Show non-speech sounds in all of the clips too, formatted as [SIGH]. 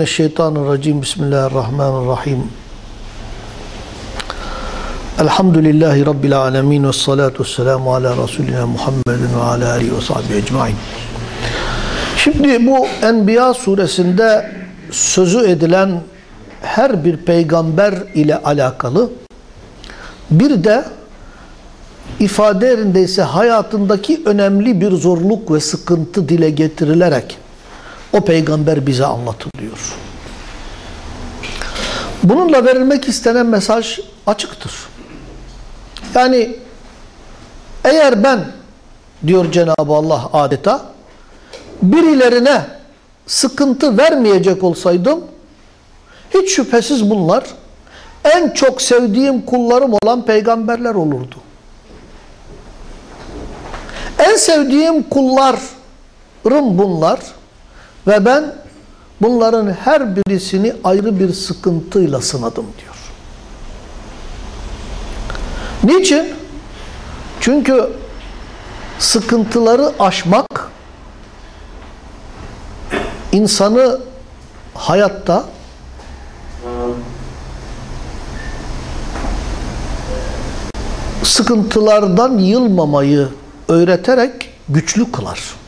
billahi mineşşeytanirracim. Bismillahirrahmanirrahim. Elhamdülillahi Rabbil alemin ve salatu vesselamu ala Resulina Muhammedin ve ala alihi ve sahbihi ecmain. Şimdi bu Enbiya suresinde sözü edilen her bir peygamber ile alakalı bir de ifade yerindeyse hayatındaki önemli bir zorluk ve sıkıntı dile getirilerek o peygamber bize anlatılıyor. Bununla verilmek istenen mesaj açıktır. Yani eğer ben diyor Cenab-ı Allah adeta birilerine sıkıntı vermeyecek olsaydım hiç şüphesiz bunlar en çok sevdiğim kullarım olan peygamberler olurdu. En sevdiğim kullarım bunlar ve ben bunların her birisini ayrı bir sıkıntıyla sınadım diyor. Niçin? Çünkü sıkıntıları aşmak insanı hayatta sıkıntılardan yılmamayı öğreterek güçlü kılar.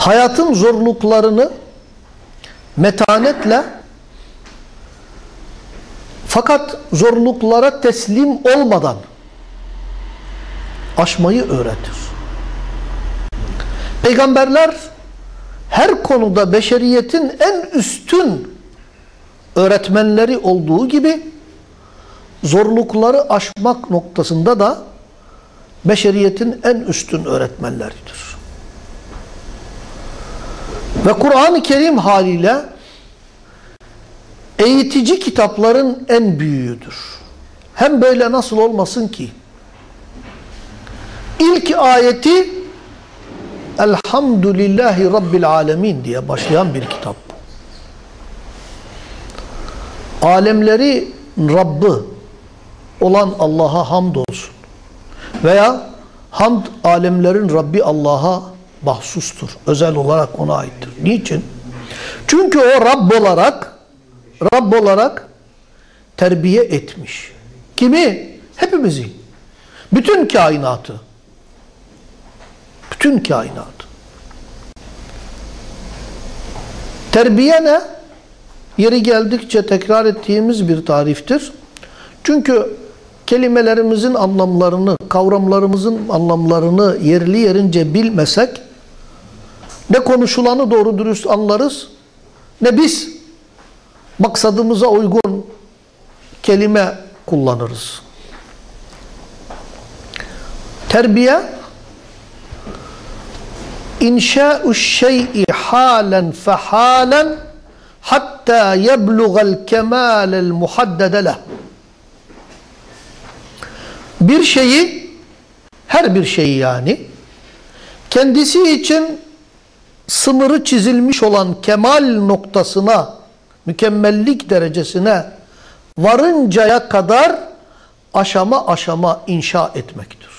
Hayatın zorluklarını metanetle fakat zorluklara teslim olmadan aşmayı öğretir. Peygamberler her konuda beşeriyetin en üstün öğretmenleri olduğu gibi zorlukları aşmak noktasında da beşeriyetin en üstün öğretmenleridir. Ve Kur'an-ı Kerim haliyle eğitici kitapların en büyüğüdür. Hem böyle nasıl olmasın ki? İlk ayeti Elhamdülillahi Rabbil Alemin diye başlayan bir kitap bu. Alemleri Rabbı olan Allah'a hamdolsun. Veya hamd alemlerin Rabbi Allah'a mahsustur. Özel olarak ona aittir. Niçin? Çünkü o Rabb olarak Rabb olarak terbiye etmiş. Kimi? Hepimizi. Bütün kainatı. Bütün kainatı. Terbiye ne? Yeri geldikçe tekrar ettiğimiz bir tariftir. Çünkü kelimelerimizin anlamlarını, kavramlarımızın anlamlarını yerli yerince bilmesek ne konuşulanı doğru dürüst anlarız ne biz maksadımıza uygun kelime kullanırız. Terbiye inşa'u şey'i halen fehalen hatta yebluğal kemalel muhaddede leh. Bir şeyi her bir şeyi yani kendisi için sınırı çizilmiş olan kemal noktasına mükemmellik derecesine varıncaya kadar aşama aşama inşa etmektir.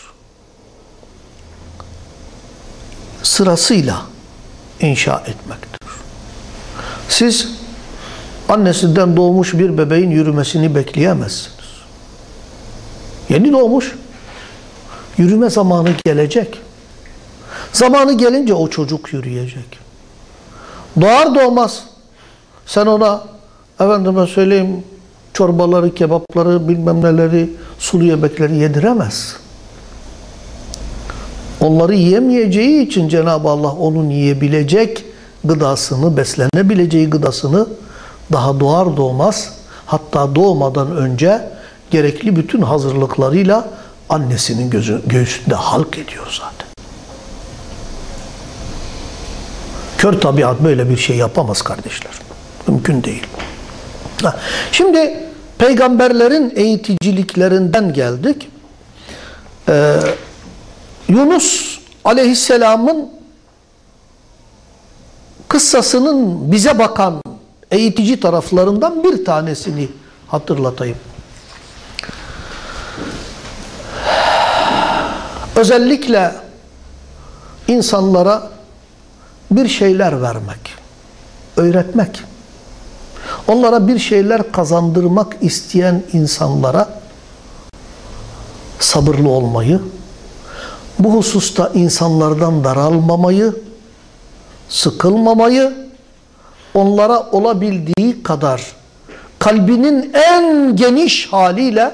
Sırasıyla inşa etmektir. Siz annesinden doğmuş bir bebeğin yürümesini bekleyemezsiniz. Yeni doğmuş. Yürüme zamanı gelecek. Zamanı gelince o çocuk yürüyecek. Doğar doğmaz sen ona efendime söyleyeyim çorbaları, kebapları, bilmem neleri, sulu yemekleri yediremez. Onları yiyemeyeceği için Cenab-ı Allah onun yiyebilecek gıdasını, beslenebileceği gıdasını daha doğar doğmaz hatta doğmadan önce gerekli bütün hazırlıklarıyla annesinin gözü, göğsünde halk ediyor zaten. Kör tabiat böyle bir şey yapamaz kardeşler. Mümkün değil. Şimdi peygamberlerin eğiticiliklerinden geldik. Ee, Yunus aleyhisselamın kıssasının bize bakan eğitici taraflarından bir tanesini hatırlatayım. Özellikle insanlara bir şeyler vermek. öğretmek. Onlara bir şeyler kazandırmak isteyen insanlara sabırlı olmayı, bu hususta insanlardan daralmamayı, sıkılmamayı, onlara olabildiği kadar kalbinin en geniş haliyle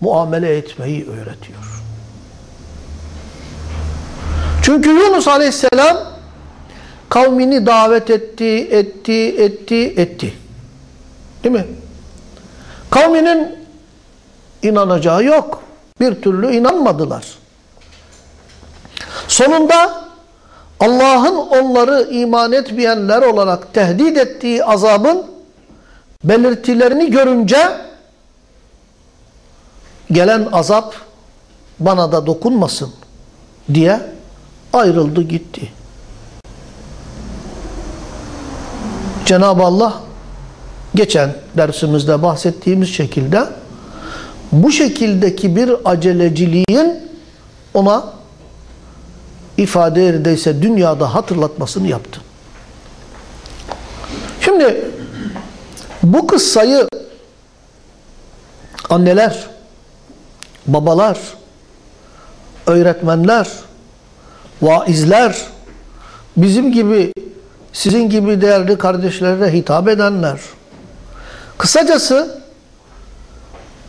muamele etmeyi öğretiyor. Çünkü Yunus Aleyhisselam kavmini davet etti, etti, etti, etti. Değil mi? Kavminin inanacağı yok. Bir türlü inanmadılar. Sonunda Allah'ın onları iman etmeyenler olarak tehdit ettiği azabın belirtilerini görünce gelen azap bana da dokunmasın diye ayrıldı gitti. Cenab-ı Allah geçen dersimizde bahsettiğimiz şekilde bu şekildeki bir aceleciliğin ona ifade yerdeyse dünyada hatırlatmasını yaptı. Şimdi bu kıssayı anneler, babalar, öğretmenler, vaizler, bizim gibi, sizin gibi değerli kardeşlere hitap edenler, kısacası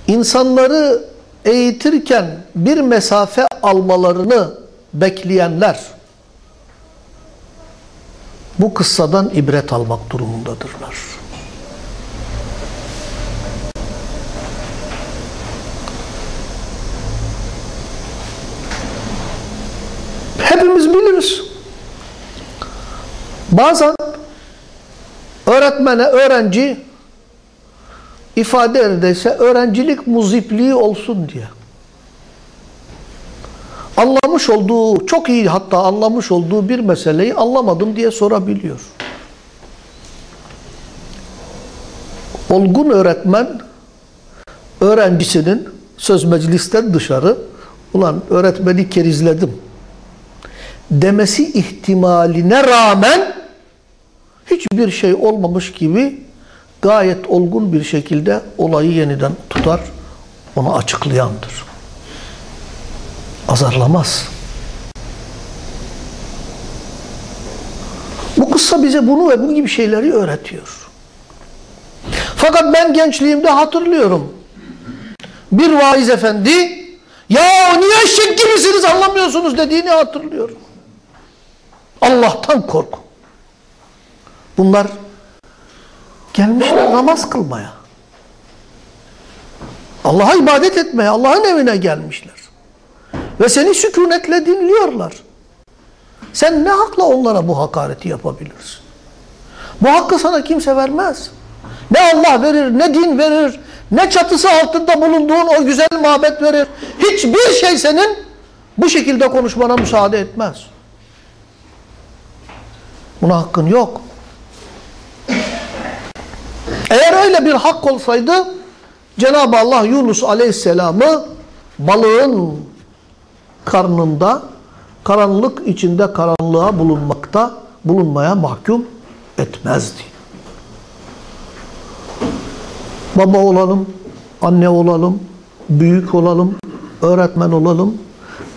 insanları eğitirken bir mesafe almalarını bekleyenler bu kıssadan ibret almak durumundadırlar. Hepimiz biliriz. Bazen öğretmene öğrenci ifade erdeyse öğrencilik muzipliği olsun diye. Anlamış olduğu, çok iyi hatta anlamış olduğu bir meseleyi anlamadım diye sorabiliyor. Olgun öğretmen öğrencisinin söz meclisten dışarı ulan öğretmeni kerizledim demesi ihtimaline rağmen hiçbir şey olmamış gibi gayet olgun bir şekilde olayı yeniden tutar, onu açıklayandır. Azarlamaz. Bu kıssa bize bunu ve bu gibi şeyleri öğretiyor. Fakat ben gençliğimde hatırlıyorum. Bir vaiz efendi ya niye eşek gibisiniz anlamıyorsunuz dediğini hatırlıyorum. Allah'tan kork. Bunlar gelmişler namaz kılmaya. Allah'a ibadet etmeye, Allah'ın evine gelmişler. Ve seni sükunetle dinliyorlar. Sen ne hakla onlara bu hakareti yapabilirsin? Bu hakkı sana kimse vermez. Ne Allah verir, ne din verir, ne çatısı altında bulunduğun o güzel mabet verir. Hiçbir şey senin bu şekilde konuşmana müsaade etmez. Buna hakkın yok. Eğer öyle bir hak olsaydı Cenab-ı Allah Yunus Aleyhisselam'ı balığın karnında karanlık içinde karanlığa bulunmakta bulunmaya mahkum etmezdi. Baba olalım, anne olalım, büyük olalım, öğretmen olalım.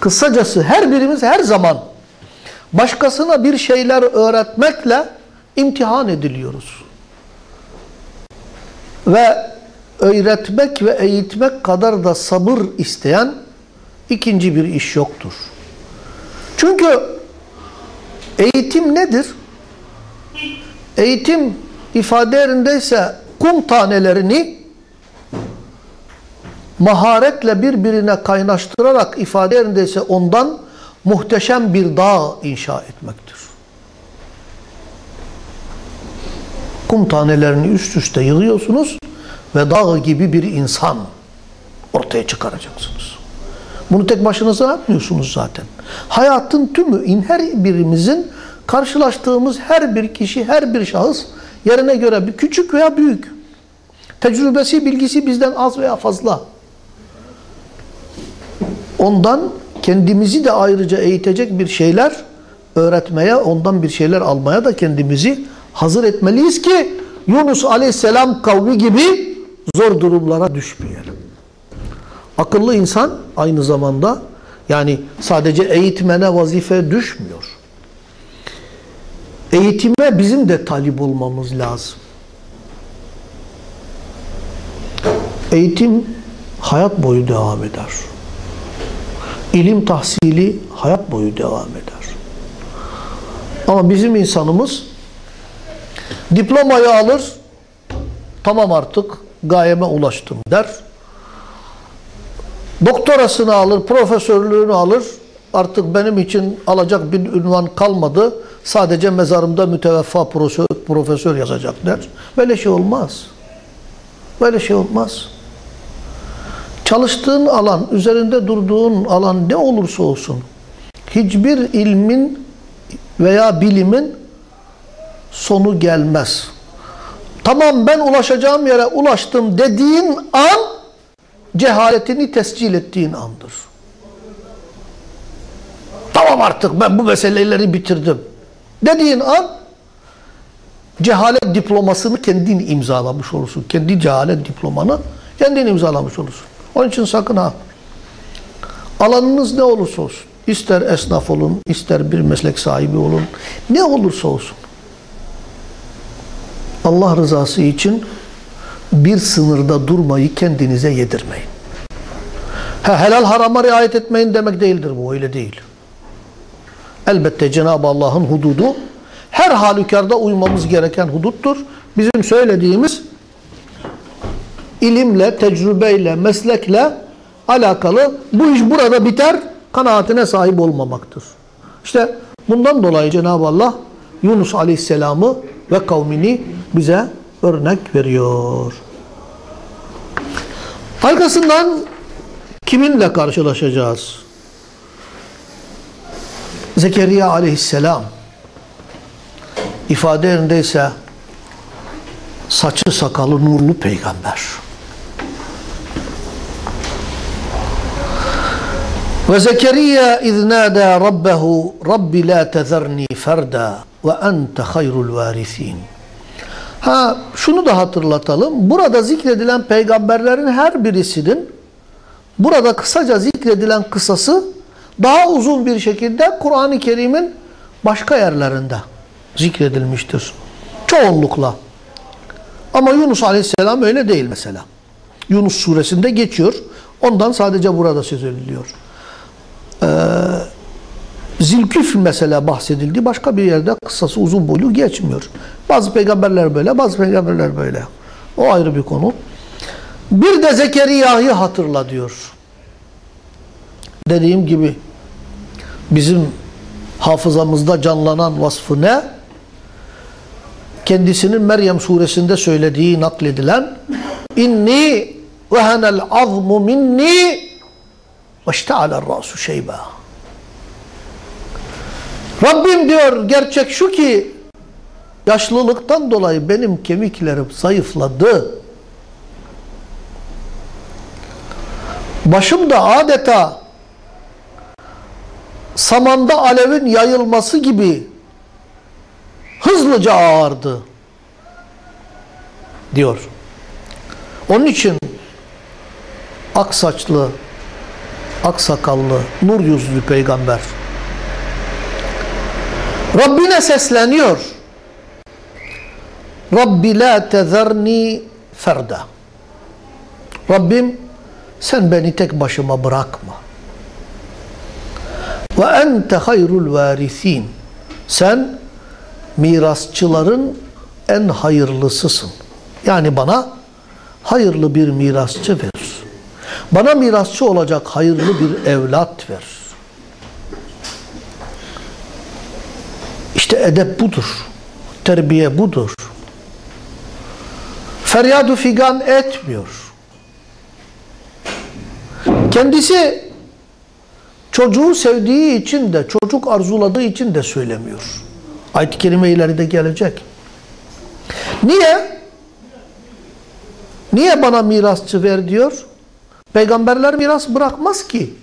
Kısacası her birimiz her zaman başkasına bir şeyler öğretmekle imtihan ediliyoruz. Ve öğretmek ve eğitmek kadar da sabır isteyen ikinci bir iş yoktur. Çünkü eğitim nedir? Eğitim ifade yerindeyse kum tanelerini maharetle birbirine kaynaştırarak ifade yerindeyse ondan muhteşem bir dağ inşa etmektir. Kum tanelerini üst üste yığıyorsunuz ve dağ gibi bir insan ortaya çıkaracaksınız. Bunu tek başınıza yapmıyorsunuz zaten. Hayatın tümü, her birimizin karşılaştığımız her bir kişi, her bir şahıs yerine göre bir küçük veya büyük. Tecrübesi, bilgisi bizden az veya fazla. Ondan kendimizi de ayrıca eğitecek bir şeyler öğretmeye, ondan bir şeyler almaya da kendimizi hazır etmeliyiz ki Yunus aleyhisselam kavmi gibi zor durumlara düşmeyelim. Akıllı insan aynı zamanda yani sadece eğitmene vazife düşmüyor. Eğitime bizim de talip olmamız lazım. Eğitim hayat boyu devam eder. İlim tahsili hayat boyu devam eder. Ama bizim insanımız diplomayı alır, tamam artık gayeme ulaştım der. Doktorasını alır, profesörlüğünü alır, artık benim için alacak bir ünvan kalmadı, sadece mezarımda müteveffa profesör, profesör yazacak der. Böyle şey olmaz. Böyle şey olmaz. Çalıştığın alan, üzerinde durduğun alan ne olursa olsun, hiçbir ilmin veya bilimin sonu gelmez. Tamam ben ulaşacağım yere ulaştım dediğin an cehaletini tescil ettiğin andır. Tamam artık ben bu meseleleri bitirdim. Dediğin an cehalet diplomasını kendin imzalamış olursun. Kendi cehalet diplomanı kendin imzalamış olursun. Onun için sakın ha. Alanınız ne olursa olsun. İster esnaf olun, ister bir meslek sahibi olun. Ne olursa olsun. Allah rızası için bir sınırda durmayı kendinize yedirmeyin. Ha, helal harama riayet etmeyin demek değildir bu. Öyle değil. Elbette Cenab-ı Allah'ın hududu her halükarda uymamız gereken huduttur. Bizim söylediğimiz ilimle, tecrübeyle, meslekle alakalı bu iş burada biter kanaatine sahip olmamaktır. İşte bundan dolayı Cenab-ı Allah Yunus Aleyhisselam'ı ve kavmini bize örnek veriyor. Arkasından kiminle karşılaşacağız? Zekeriya Aleyhisselam ifade yerindeyse saçı sakalı nurlu peygamber. Ve Zekeriya iz nâdâ rabbehu Rabbi la tezerni ferda ve ente hayrul varisin. Ha şunu da hatırlatalım. Burada zikredilen peygamberlerin her birisinin burada kısaca zikredilen kısası daha uzun bir şekilde Kur'an-ı Kerim'in başka yerlerinde zikredilmiştir. Çoğunlukla. Ama Yunus Aleyhisselam öyle değil mesela. Yunus suresinde geçiyor. Ondan sadece burada söz ediliyor. Ee, Zilküfl mesela bahsedildi. Başka bir yerde kısası uzun boylu geçmiyor. Bazı peygamberler böyle, bazı peygamberler böyle. O ayrı bir konu. Bir de Zekeriya'yı hatırla diyor. Dediğim gibi bizim hafızamızda canlanan vasfı ne? Kendisinin Meryem suresinde söylediği nakledilen inni vehenel azmu minni ve işte'alel ra'su şeyba. Rabbim diyor gerçek şu ki yaşlılıktan dolayı benim kemiklerim zayıfladı. Başım da adeta samanda alevin yayılması gibi hızlıca ağardı diyor. Onun için ak saçlı, ak sakallı, nur yüzlü peygamber Rabbine sesleniyor. Rabbi la tezerni ferda. Rabbim sen beni tek başıma bırakma. Ve ente hayrul varisin. Sen mirasçıların en hayırlısısın. Yani bana hayırlı bir mirasçı ver. Bana mirasçı olacak hayırlı bir evlat ver. İşte edep budur. Terbiye budur. Feryadu figan etmiyor. Kendisi çocuğu sevdiği için de, çocuk arzuladığı için de söylemiyor. Ayet-i Kerime ileride gelecek. Niye? Niye bana mirasçı ver diyor? Peygamberler miras bırakmaz ki.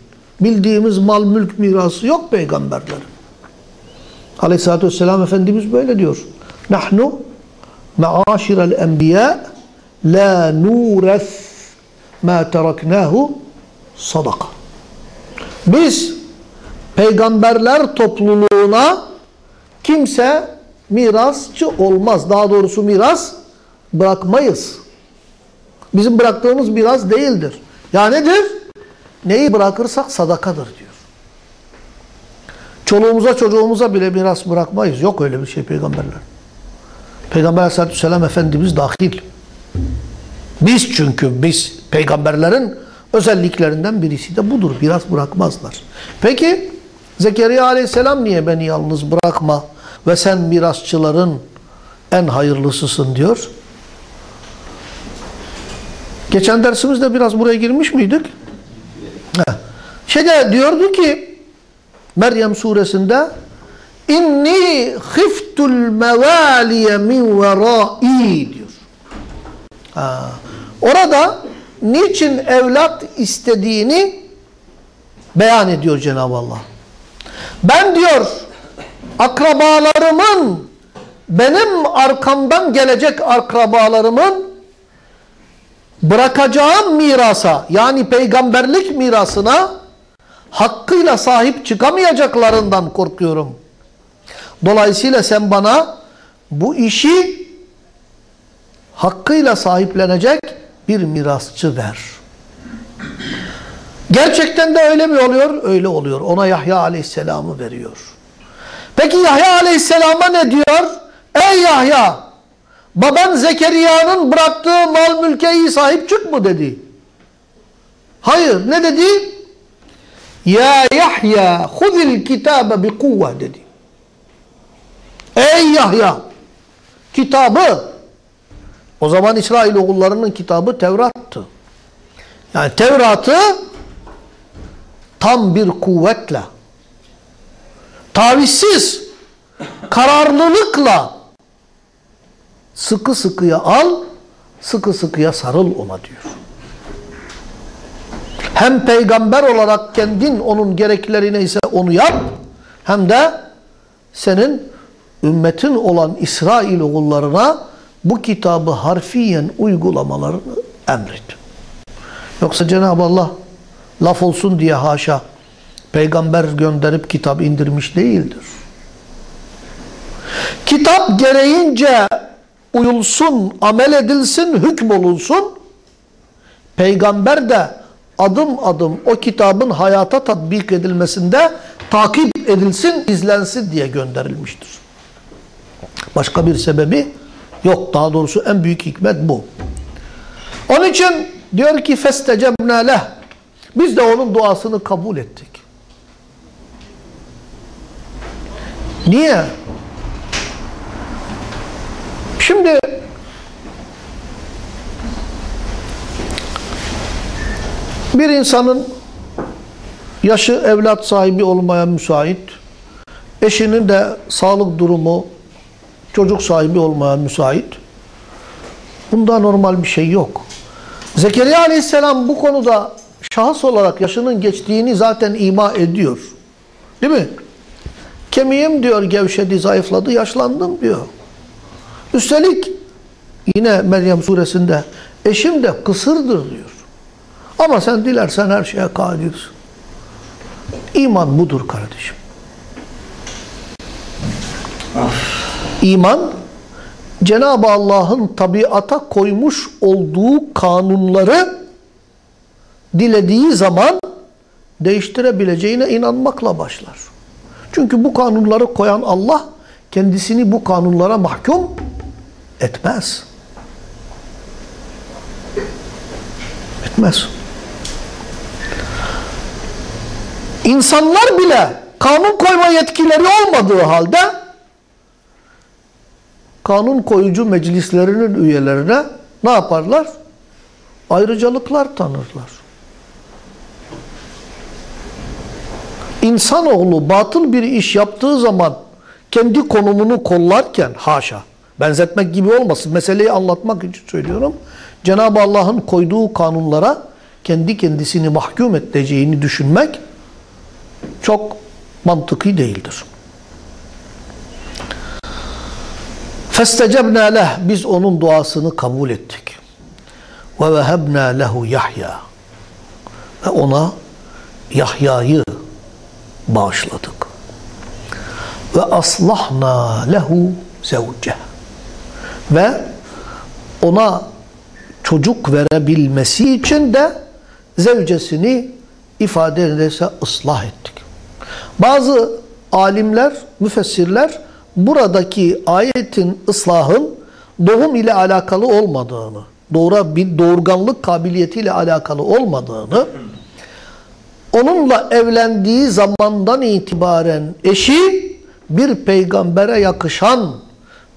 Bildiğimiz mal mülk mirası yok peygamberlerin. Aleyhisselatü Vesselam Efendimiz böyle diyor. Nahnu ma'aşirel enbiya la nures ma teraknahu sadaka. Biz peygamberler topluluğuna kimse mirasçı olmaz. Daha doğrusu miras bırakmayız. Bizim bıraktığımız miras değildir. Ya nedir? Neyi bırakırsak sadakadır diyor. Çoluğumuza çocuğumuza bile miras bırakmayız. Yok öyle bir şey peygamberler. Peygamber aleyhissalatü vesselam Efendimiz dahil. Biz çünkü biz peygamberlerin özelliklerinden birisi de budur. Miras bırakmazlar. Peki Zekeriya aleyhisselam niye beni yalnız bırakma ve sen mirasçıların en hayırlısısın diyor. Geçen dersimizde biraz buraya girmiş miydik? Şeyde diyordu ki Meryem suresinde inni khiftul mevaliye min verai diyor. Ha. Orada niçin evlat istediğini beyan ediyor Cenab-ı Allah. Ben diyor akrabalarımın benim arkamdan gelecek akrabalarımın bırakacağım mirasa yani peygamberlik mirasına hakkıyla sahip çıkamayacaklarından korkuyorum. Dolayısıyla sen bana bu işi hakkıyla sahiplenecek bir mirasçı ver. Gerçekten de öyle mi oluyor? Öyle oluyor. Ona Yahya Aleyhisselam'ı veriyor. Peki Yahya Aleyhisselam'a ne diyor? Ey Yahya! Baban Zekeriya'nın bıraktığı mal mülke iyi sahip çık mı dedi. Hayır. Ne dedi? Ya Yahya huzil kitabe bi kuvve dedi. Ey Yahya! Kitabı o zaman İsrail oğullarının kitabı Tevrat'tı. Yani Tevrat'ı tam bir kuvvetle, tavizsiz, kararlılıkla sıkı sıkıya al, sıkı sıkıya sarıl ona diyor. Hem peygamber olarak kendin onun gerekleri neyse onu yap, hem de senin ümmetin olan İsrail oğullarına bu kitabı harfiyen uygulamalarını emret. Yoksa Cenab-ı Allah laf olsun diye haşa peygamber gönderip kitap indirmiş değildir. Kitap gereğince uyulsun, amel edilsin, hükmolunsun. Peygamber de adım adım o kitabın hayata tatbik edilmesinde takip edilsin, izlensin diye gönderilmiştir. Başka bir sebebi yok. Daha doğrusu en büyük hikmet bu. Onun için diyor ki leh. Biz de onun duasını kabul ettik. Niye? Şimdi bir insanın yaşı evlat sahibi olmaya müsait, eşinin de sağlık durumu çocuk sahibi olmaya müsait. Bunda normal bir şey yok. Zekeriya aleyhisselam bu konuda şahıs olarak yaşının geçtiğini zaten ima ediyor. Değil mi? Kemiğim diyor gevşedi, zayıfladı, yaşlandım diyor. Üstelik yine Meryem suresinde eşim de kısırdır diyor. Ama sen dilersen her şeye kadirsin. İman budur kardeşim. İman Cenab-ı Allah'ın tabiata koymuş olduğu kanunları dilediği zaman değiştirebileceğine inanmakla başlar. Çünkü bu kanunları koyan Allah kendisini bu kanunlara mahkum etmez. Etmez. İnsanlar bile kanun koyma yetkileri olmadığı halde kanun koyucu meclislerinin üyelerine ne yaparlar? Ayrıcalıklar tanırlar. İnsanoğlu batıl bir iş yaptığı zaman kendi konumunu kollarken haşa benzetmek gibi olmasın meseleyi anlatmak için söylüyorum. Cenab-ı Allah'ın koyduğu kanunlara kendi kendisini mahkum edeceğini düşünmek çok mantıklı değildir. Festecebna leh biz onun duasını kabul ettik. Vehebna lehu Yahya. Ve ona Yahya'yı bağışladık. Ve aslahna lehu zevceh. Ve ona çocuk verebilmesi için de zevcesini ifade ederse ıslah ettik. Bazı alimler, müfessirler buradaki ayetin ıslahın doğum ile alakalı olmadığını, doğru bir doğurganlık kabiliyetiyle alakalı olmadığını, onunla evlendiği zamandan itibaren eşi bir peygambere yakışan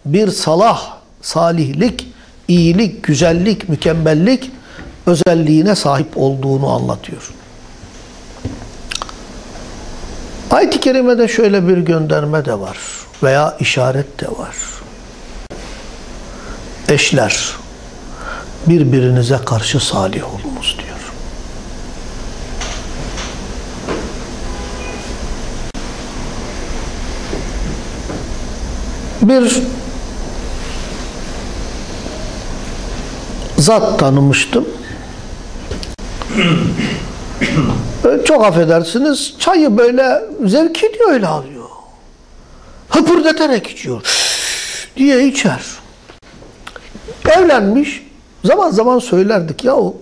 bir salah, salihlik, iyilik, güzellik, mükemmellik özelliğine sahip olduğunu anlatıyor. Ayet-i Kerime'de şöyle bir gönderme de var veya işaret de var. Eşler birbirinize karşı salih olunuz diyor. Bir zat tanımıştım. Çok affedersiniz çayı böyle zevki diye öyle alıyor. Hıpırdaterek içiyor. diye içer. Evlenmiş. Zaman zaman söylerdik ya o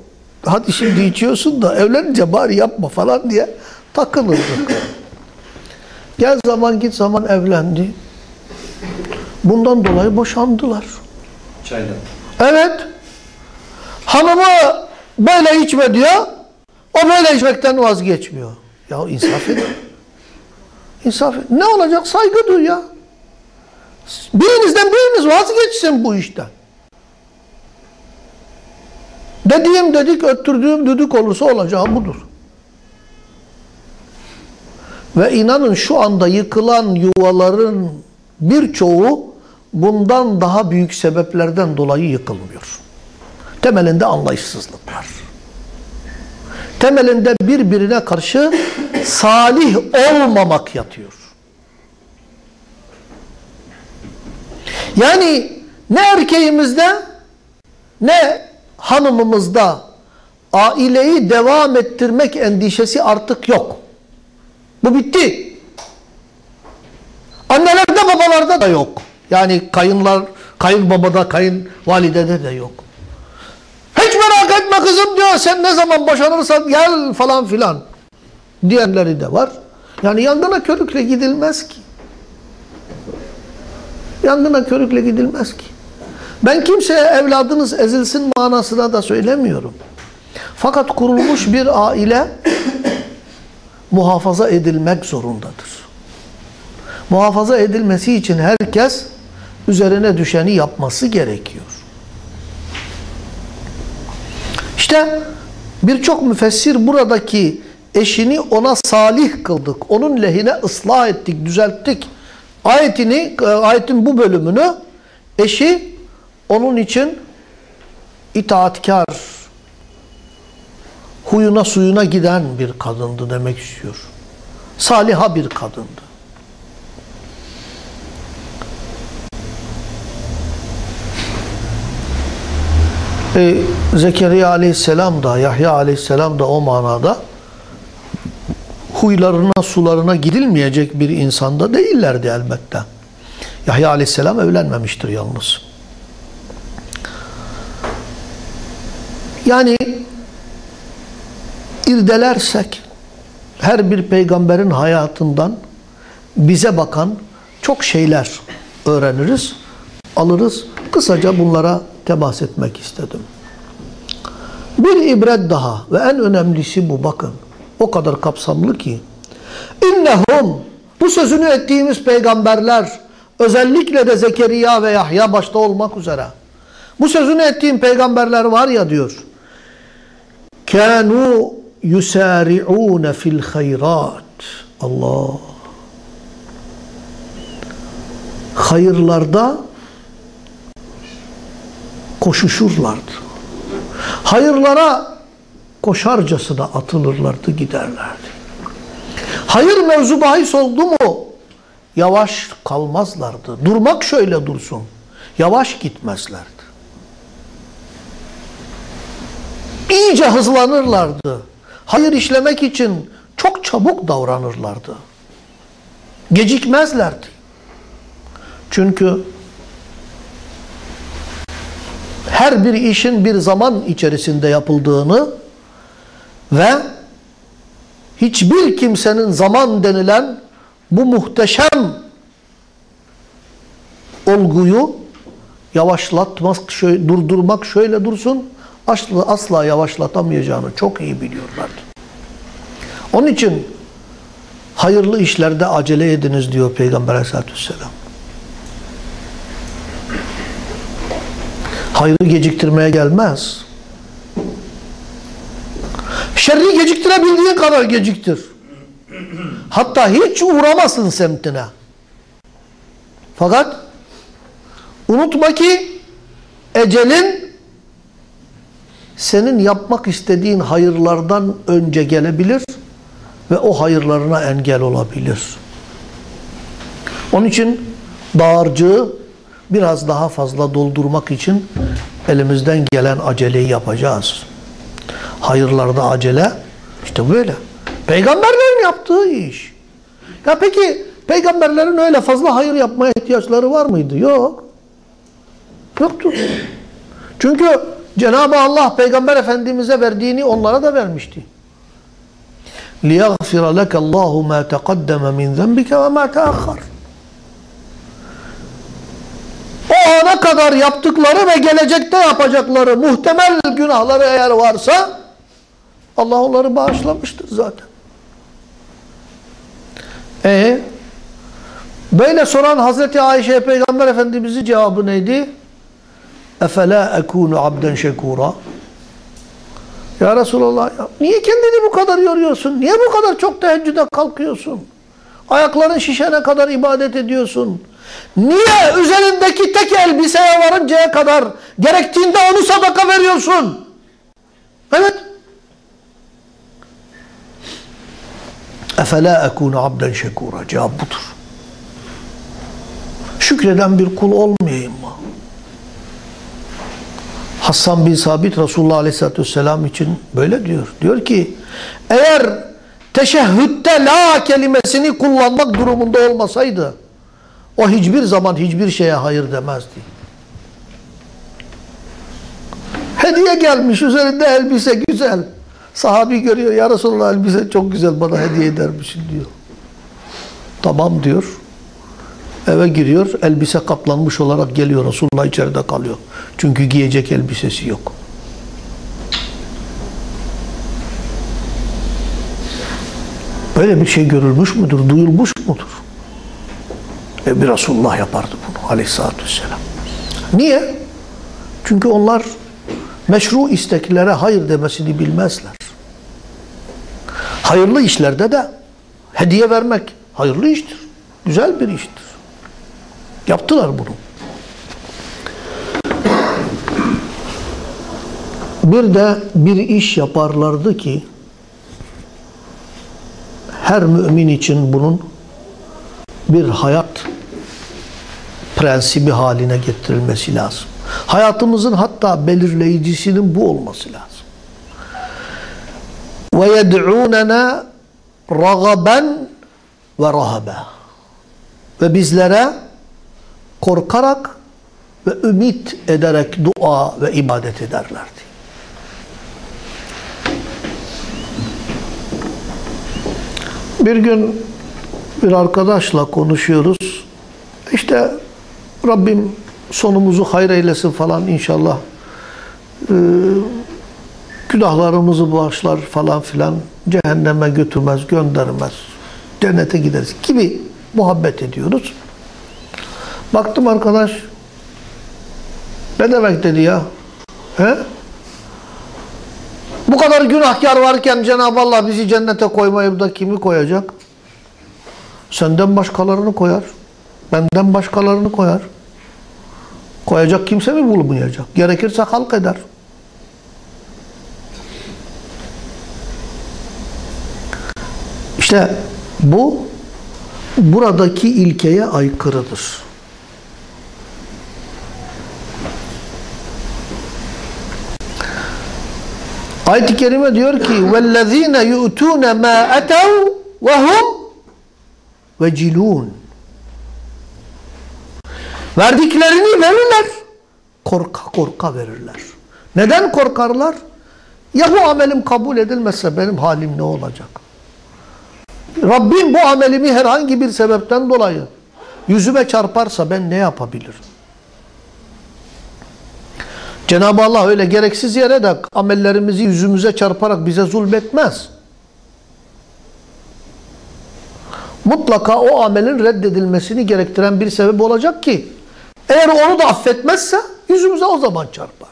hadi şimdi içiyorsun da evlenince bari yapma falan diye takılırdık. Gel zaman git zaman evlendi. Bundan dolayı boşandılar. Çaydan. Evet. Hanımı böyle içme diyor. O böyle içmekten vazgeçmiyor. Ya insaf edin. İnsaf edin. Ne olacak? Saygı duy ya. Birinizden biriniz vazgeçsin bu işten. Dediğim dedik, öttürdüğüm düdük olursa olacağı budur. Ve inanın şu anda yıkılan yuvaların birçoğu bundan daha büyük sebeplerden dolayı yıkılmıyor. Temelinde anlayışsızlık var. Temelinde birbirine karşı salih olmamak yatıyor. Yani ne erkeğimizde ne hanımımızda aileyi devam ettirmek endişesi artık yok. Bu bitti. Annelerde babalarda da yok. Yani kayınlar, kayınbabada, kayınvalidede de yok. Etme kızım diyor sen ne zaman boşanırsan gel falan filan diyenleri de var. Yani yangına körükle gidilmez ki. Yangına körükle gidilmez ki. Ben kimseye evladınız ezilsin manasına da söylemiyorum. Fakat kurulmuş bir aile [COUGHS] muhafaza edilmek zorundadır. Muhafaza edilmesi için herkes üzerine düşeni yapması gerekiyor. İşte birçok müfessir buradaki eşini ona salih kıldık. Onun lehine ıslah ettik, düzelttik. Ayetini, ayetin bu bölümünü eşi onun için itaatkar, huyuna suyuna giden bir kadındı demek istiyor. Saliha bir kadındı. E, Zekeriya aleyhisselam da, Yahya aleyhisselam da o manada huylarına, sularına gidilmeyecek bir insanda değillerdi elbette. Yahya aleyhisselam evlenmemiştir yalnız. Yani irdelersek her bir peygamberin hayatından bize bakan çok şeyler öğreniriz, alırız. Kısaca bunlara temas etmek istedim. Bir ibret daha ve en önemlisi bu bakın. O kadar kapsamlı ki. İnnehum bu sözünü ettiğimiz peygamberler özellikle de Zekeriya ve Yahya başta olmak üzere. Bu sözünü ettiğim peygamberler var ya diyor. Kanu yusari'un fil hayrat. Allah. Hayırlarda koşuşurlardı. Hayırlara koşarcasına atılırlardı, giderlerdi. Hayır mevzu bahis oldu mu yavaş kalmazlardı. Durmak şöyle dursun. yavaş gitmezlerdi. İyice hızlanırlardı. Hayır işlemek için çok çabuk davranırlardı. Gecikmezlerdi. Çünkü her bir işin bir zaman içerisinde yapıldığını ve hiçbir kimsenin zaman denilen bu muhteşem olguyu yavaşlatmak, şöyle, durdurmak şöyle dursun asla, asla yavaşlatamayacağını çok iyi biliyorlardı. Onun için hayırlı işlerde acele ediniz diyor Peygamber aleyhissalatü vesselam. Hayrı geciktirmeye gelmez. Şerri geciktirebildiğin kadar geciktir. Hatta hiç uğramasın semtine. Fakat unutma ki ecelin senin yapmak istediğin hayırlardan önce gelebilir ve o hayırlarına engel olabilir. Onun için dağarcığı biraz daha fazla doldurmak için elimizden gelen aceleyi yapacağız. Hayırlarda acele işte böyle. Peygamberlerin yaptığı iş. Ya peki peygamberlerin öyle fazla hayır yapmaya ihtiyaçları var mıydı? Yok. Yoktu. Çünkü Cenab-ı Allah Peygamber Efendimiz'e verdiğini onlara da vermişti. لِيَغْفِرَ لَكَ اللّٰهُ مَا تَقَدَّمَ مِنْ ذَنْبِكَ وَمَا تَأَخَّرَ ana kadar yaptıkları ve gelecekte yapacakları muhtemel günahları eğer varsa Allah onları bağışlamıştır zaten. Ee, böyle soran Hazreti Ayşe Peygamber Efendimiz'in cevabı neydi? Efela ekunu abden şekura. Ya Resulallah ya, niye kendini bu kadar yoruyorsun? Niye bu kadar çok teheccüde kalkıyorsun? Ayakların şişene kadar ibadet ediyorsun. Niye üzerindeki tek elbiseye varıncaya kadar gerektiğinde onu sadaka veriyorsun? Evet. Efela ekunu abden şekura. Cevap budur. Şükreden bir kul olmayayım mı? Hassan bin Sabit Resulullah Aleyhisselatü Vesselam için böyle diyor. Diyor ki eğer teşehhütte la kelimesini kullanmak durumunda olmasaydı o hiçbir zaman hiçbir şeye hayır demezdi. Hediye gelmiş üzerinde elbise güzel. Sahabi görüyor ya Resulullah elbise çok güzel bana hediye eder diyor. Tamam diyor. Eve giriyor, elbise kaplanmış olarak geliyor. Resulullah içeride kalıyor. Çünkü giyecek elbisesi yok. Böyle bir şey görülmüş müdür, duyulmuş mudur? E bir Resulullah yapardı bunu aleyhissalatü vesselam. Niye? Çünkü onlar meşru isteklere hayır demesini bilmezler. Hayırlı işlerde de hediye vermek hayırlı iştir. Güzel bir iştir. Yaptılar bunu. Bir de bir iş yaparlardı ki her mümin için bunun bir hayat prensibi haline getirilmesi lazım. Hayatımızın hatta belirleyicisinin bu olması lazım. Ve yed'ûnena ragaben ve rahabe. Ve bizlere korkarak ve ümit ederek dua ve ibadet ederlerdi. Bir gün bir arkadaşla konuşuyoruz. İşte Rabbim sonumuzu hayır eylesin falan inşallah. Ee, günahlarımızı bağışlar falan filan. Cehenneme götürmez, göndermez. Cennete gideriz gibi muhabbet ediyoruz. Baktım arkadaş ne demek dedi ya? He? Bu kadar günahkar varken Cenab-ı Allah bizi cennete koymayıp da kimi koyacak? Senden başkalarını koyar. Benden başkalarını koyar. Koyacak kimse mi bulmayacak? Gerekirse halk eder. İşte bu buradaki ilkeye aykırıdır. Ayet-i Kerime diyor ki وَالَّذ۪ينَ يُؤْتُونَ مَا اَتَوْا وَهُمْ ve cilun. Verdiklerini verirler. Korka korka verirler. Neden korkarlar? Ya bu amelim kabul edilmezse benim halim ne olacak? Rabbim bu amelimi herhangi bir sebepten dolayı yüzüme çarparsa ben ne yapabilirim? Cenab-ı Allah öyle gereksiz yere de amellerimizi yüzümüze çarparak bize zulmetmez. Mutlaka o amelin reddedilmesini gerektiren bir sebep olacak ki eğer onu da affetmezse yüzümüze o zaman çarpar.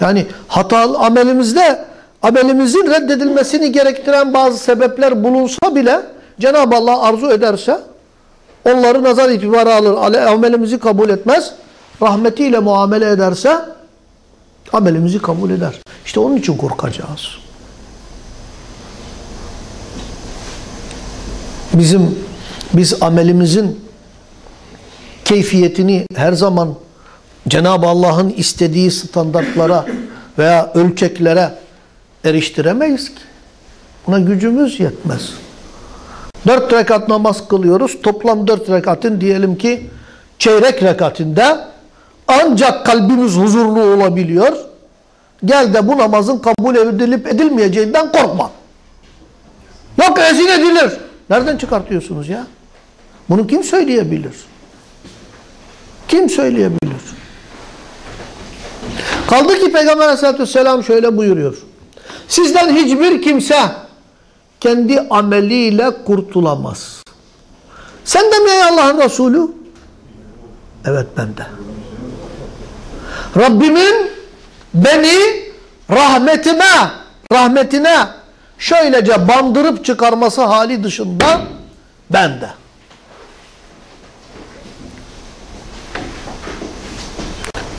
Yani hatalı amelimizde amelimizin reddedilmesini gerektiren bazı sebepler bulunsa bile Cenab-ı Allah arzu ederse onları nazar itibara alır. Amelimizi kabul etmez. Rahmetiyle muamele ederse amelimizi kabul eder. İşte onun için korkacağız. Bizim biz amelimizin keyfiyetini her zaman Cenab-ı Allah'ın istediği standartlara veya ölçeklere eriştiremeyiz ki. Buna gücümüz yetmez. Dört rekat namaz kılıyoruz. Toplam dört rekatın diyelim ki çeyrek rekatinde ancak kalbimiz huzurlu olabiliyor. Gel de bu namazın kabul edilip edilmeyeceğinden korkma. Yok ezil edilir. Nereden çıkartıyorsunuz ya? Bunu kim söyleyebilir? Kim söyleyebilir? Kaldı ki Peygamber aleyhissalatü vesselam şöyle buyuruyor. Sizden hiçbir kimse kendi ameliyle kurtulamaz. Sen de mi ey Allah'ın Resulü? Evet ben de. Rabbimin beni rahmetime, rahmetine şöylece bandırıp çıkarması hali dışında ben de.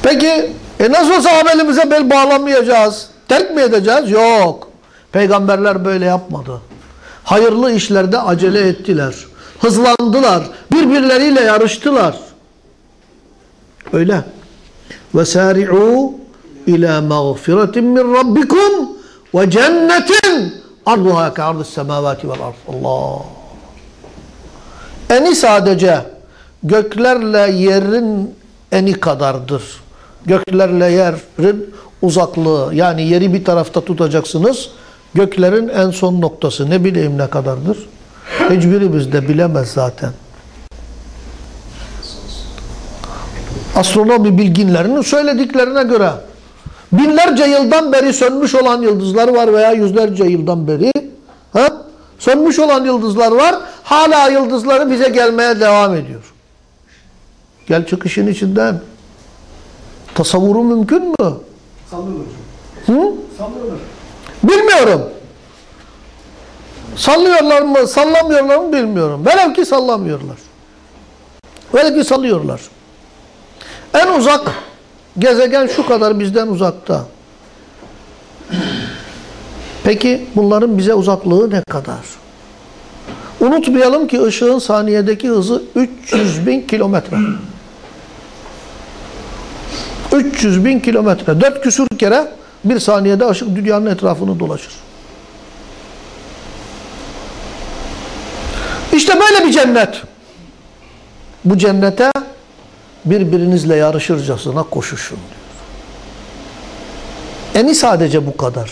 Peki e nasıl olsa amelimize bel bağlamayacağız? Terk mi edeceğiz? Yok. Peygamberler böyle yapmadı. Hayırlı işlerde acele ettiler. Hızlandılar. Birbirleriyle yarıştılar. Öyle. وَسَارِعُوا اِلَى مَغْفِرَةٍ مِّنْ Arduha ke ardus semavati vel ard. Allah. Eni sadece göklerle yerin eni kadardır. Göklerle yerin uzaklığı. Yani yeri bir tarafta tutacaksınız. Göklerin en son noktası ne bileyim ne kadardır? Hiçbirimiz de bilemez zaten. Astronomi bilginlerinin söylediklerine göre binlerce yıldan beri sönmüş olan yıldızlar var veya yüzlerce yıldan beri ha? sönmüş olan yıldızlar var. Hala yıldızları bize gelmeye devam ediyor. Gel çıkışın içinden. Tasavvuru mümkün mü? Sallıyorlar Hı? Sallıyorlar. Bilmiyorum. Sallıyorlar mı, sallamıyorlar mı bilmiyorum. Velev ki sallamıyorlar. Velev ki sallıyorlar. En uzak gezegen şu kadar bizden uzakta. Peki bunların bize uzaklığı ne kadar? Unutmayalım ki ışığın saniyedeki hızı 300 bin kilometre. 300 bin kilometre. Dört küsür kere bir saniyede ışık dünyanın etrafını dolaşır. İşte böyle bir cennet. Bu cennete birbirinizle yarışırcasına koşuşun. Eni sadece bu kadar.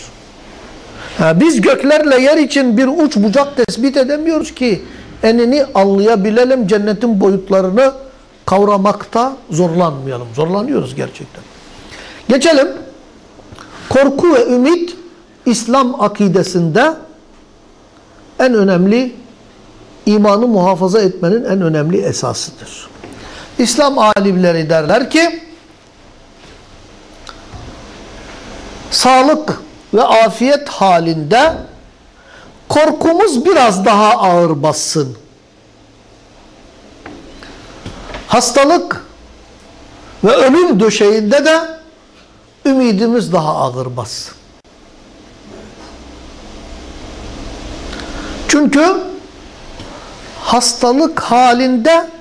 Ha, biz göklerle yer için bir uç bucak tespit edemiyoruz ki enini anlayabilelim, cennetin boyutlarını kavramakta zorlanmayalım. Zorlanıyoruz gerçekten. Geçelim. Korku ve ümit İslam akidesinde en önemli imanı muhafaza etmenin en önemli esasıdır. İslam alimleri derler ki sağlık ve afiyet halinde korkumuz biraz daha ağır bassın. Hastalık ve ölüm döşeğinde de ümidimiz daha ağır bassın. Çünkü hastalık halinde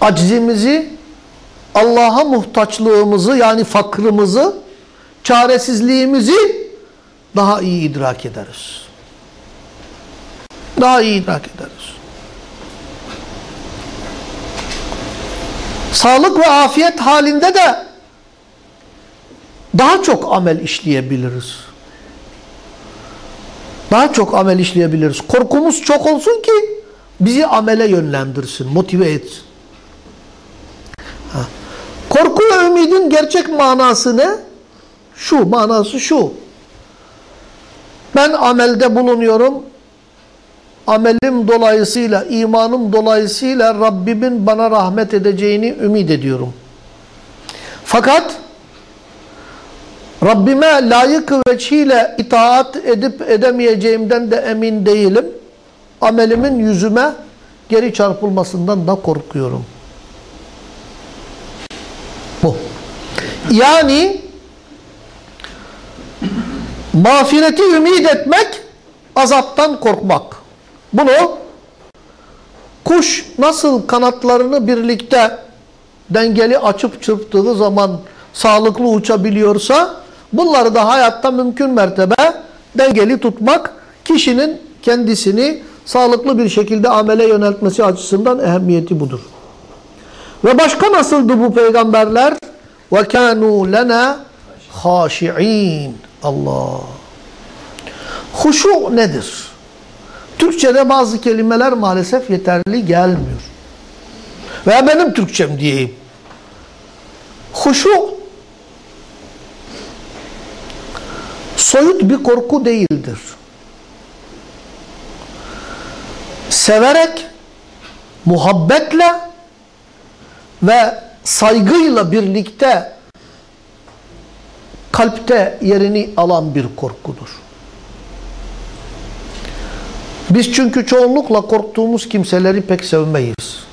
aczimizi, Allah'a muhtaçlığımızı yani fakrımızı çaresizliğimizi daha iyi idrak ederiz. Daha iyi idrak ederiz. Sağlık ve afiyet halinde de daha çok amel işleyebiliriz. Daha çok amel işleyebiliriz. Korkumuz çok olsun ki bizi amele yönlendirsin, motive etsin. Korku ve ümidin gerçek manası ne? Şu, manası şu. Ben amelde bulunuyorum. Amelim dolayısıyla, imanım dolayısıyla Rabbimin bana rahmet edeceğini ümit ediyorum. Fakat Rabbime layık veçhiyle itaat edip edemeyeceğimden de emin değilim. Amelimin yüzüme geri çarpılmasından da korkuyorum. Yani mağfireti ümit etmek, azaptan korkmak. Bunu kuş nasıl kanatlarını birlikte dengeli açıp çırptığı zaman sağlıklı uçabiliyorsa bunları da hayatta mümkün mertebe dengeli tutmak kişinin kendisini sağlıklı bir şekilde amele yöneltmesi açısından ehemmiyeti budur. Ve başka nasıldı bu peygamberler? ve kânû lena haşi'in. Allah. Huşu nedir? Türkçe'de bazı kelimeler maalesef yeterli gelmiyor. Veya benim Türkçem diyeyim. Huşu soyut bir korku değildir. Severek, muhabbetle ve saygıyla birlikte kalpte yerini alan bir korkudur. Biz çünkü çoğunlukla korktuğumuz kimseleri pek sevmeyiz.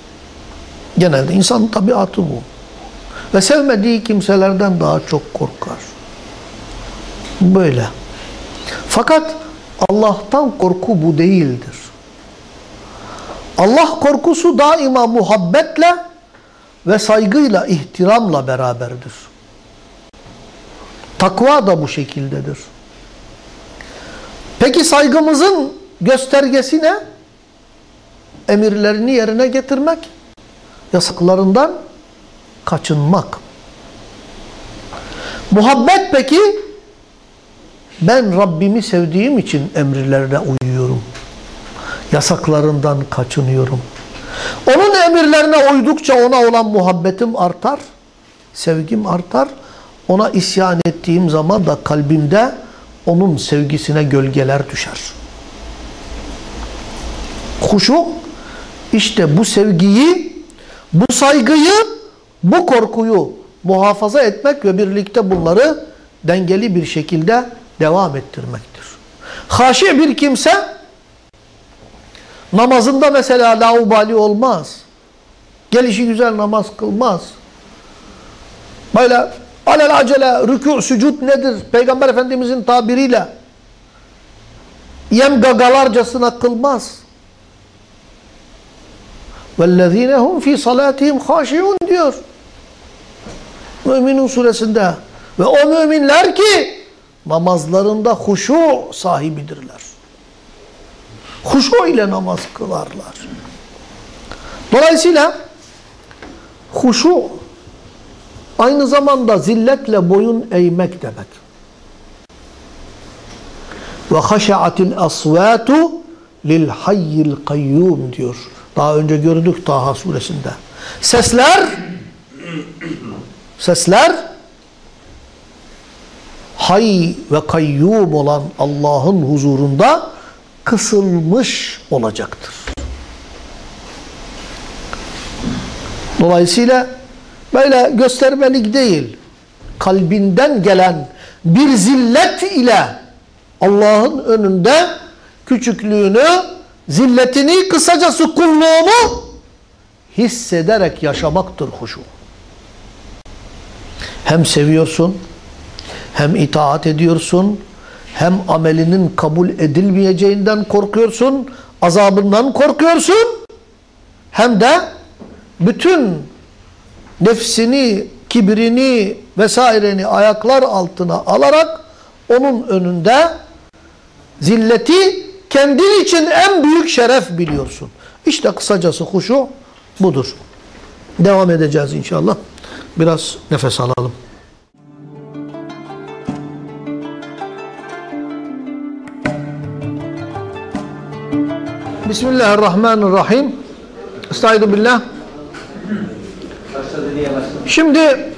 Genelde insanın tabiatı bu. Ve sevmediği kimselerden daha çok korkar. Böyle. Fakat Allah'tan korku bu değildir. Allah korkusu daima muhabbetle ve saygıyla, ihtiramla beraberdir. Takva da bu şekildedir. Peki saygımızın göstergesi ne? Emirlerini yerine getirmek, yasaklarından kaçınmak. Muhabbet peki, ben Rabbimi sevdiğim için emirlerine uyuyorum. Yasaklarından kaçınıyorum. Onun emirlerine uydukça ona olan muhabbetim artar, sevgim artar. Ona isyan ettiğim zaman da kalbimde onun sevgisine gölgeler düşer. Huşu işte bu sevgiyi, bu saygıyı, bu korkuyu muhafaza etmek ve birlikte bunları dengeli bir şekilde devam ettirmektir. Haşi bir kimse namazında mesela laubali olmaz. Gelişi güzel namaz kılmaz. Böyle alel acele rükû, sücud nedir? Peygamber Efendimizin tabiriyle yem gagalarcasına kılmaz. وَالَّذ۪ينَ هُمْ ف۪ي صَلَاتِهِمْ خَاشِعُونَ diyor. Müminun suresinde. Ve o müminler ki namazlarında huşu sahibidirler. Huşu ile namaz kılarlar. Dolayısıyla huşu aynı zamanda zilletle boyun eğmek demek. Ve haşa'atil asvatu lil hayyil kayyum diyor. Daha önce gördük Taha suresinde. Sesler sesler hay ve kayyum olan Allah'ın huzurunda kısılmış olacaktır. Dolayısıyla böyle göstermelik değil, kalbinden gelen bir zillet ile Allah'ın önünde küçüklüğünü, zilletini, kısacası kulluğunu hissederek yaşamaktır huşu. Hem seviyorsun, hem itaat ediyorsun, hem amelinin kabul edilmeyeceğinden korkuyorsun, azabından korkuyorsun, hem de bütün nefsini kibrini vesaireni ayaklar altına alarak onun önünde zilleti kendin için en büyük şeref biliyorsun. İşte kısacası huşu budur. Devam edeceğiz inşallah. Biraz nefes alalım. Bismillahirrahmanirrahim. Estaizu billah. Şimdi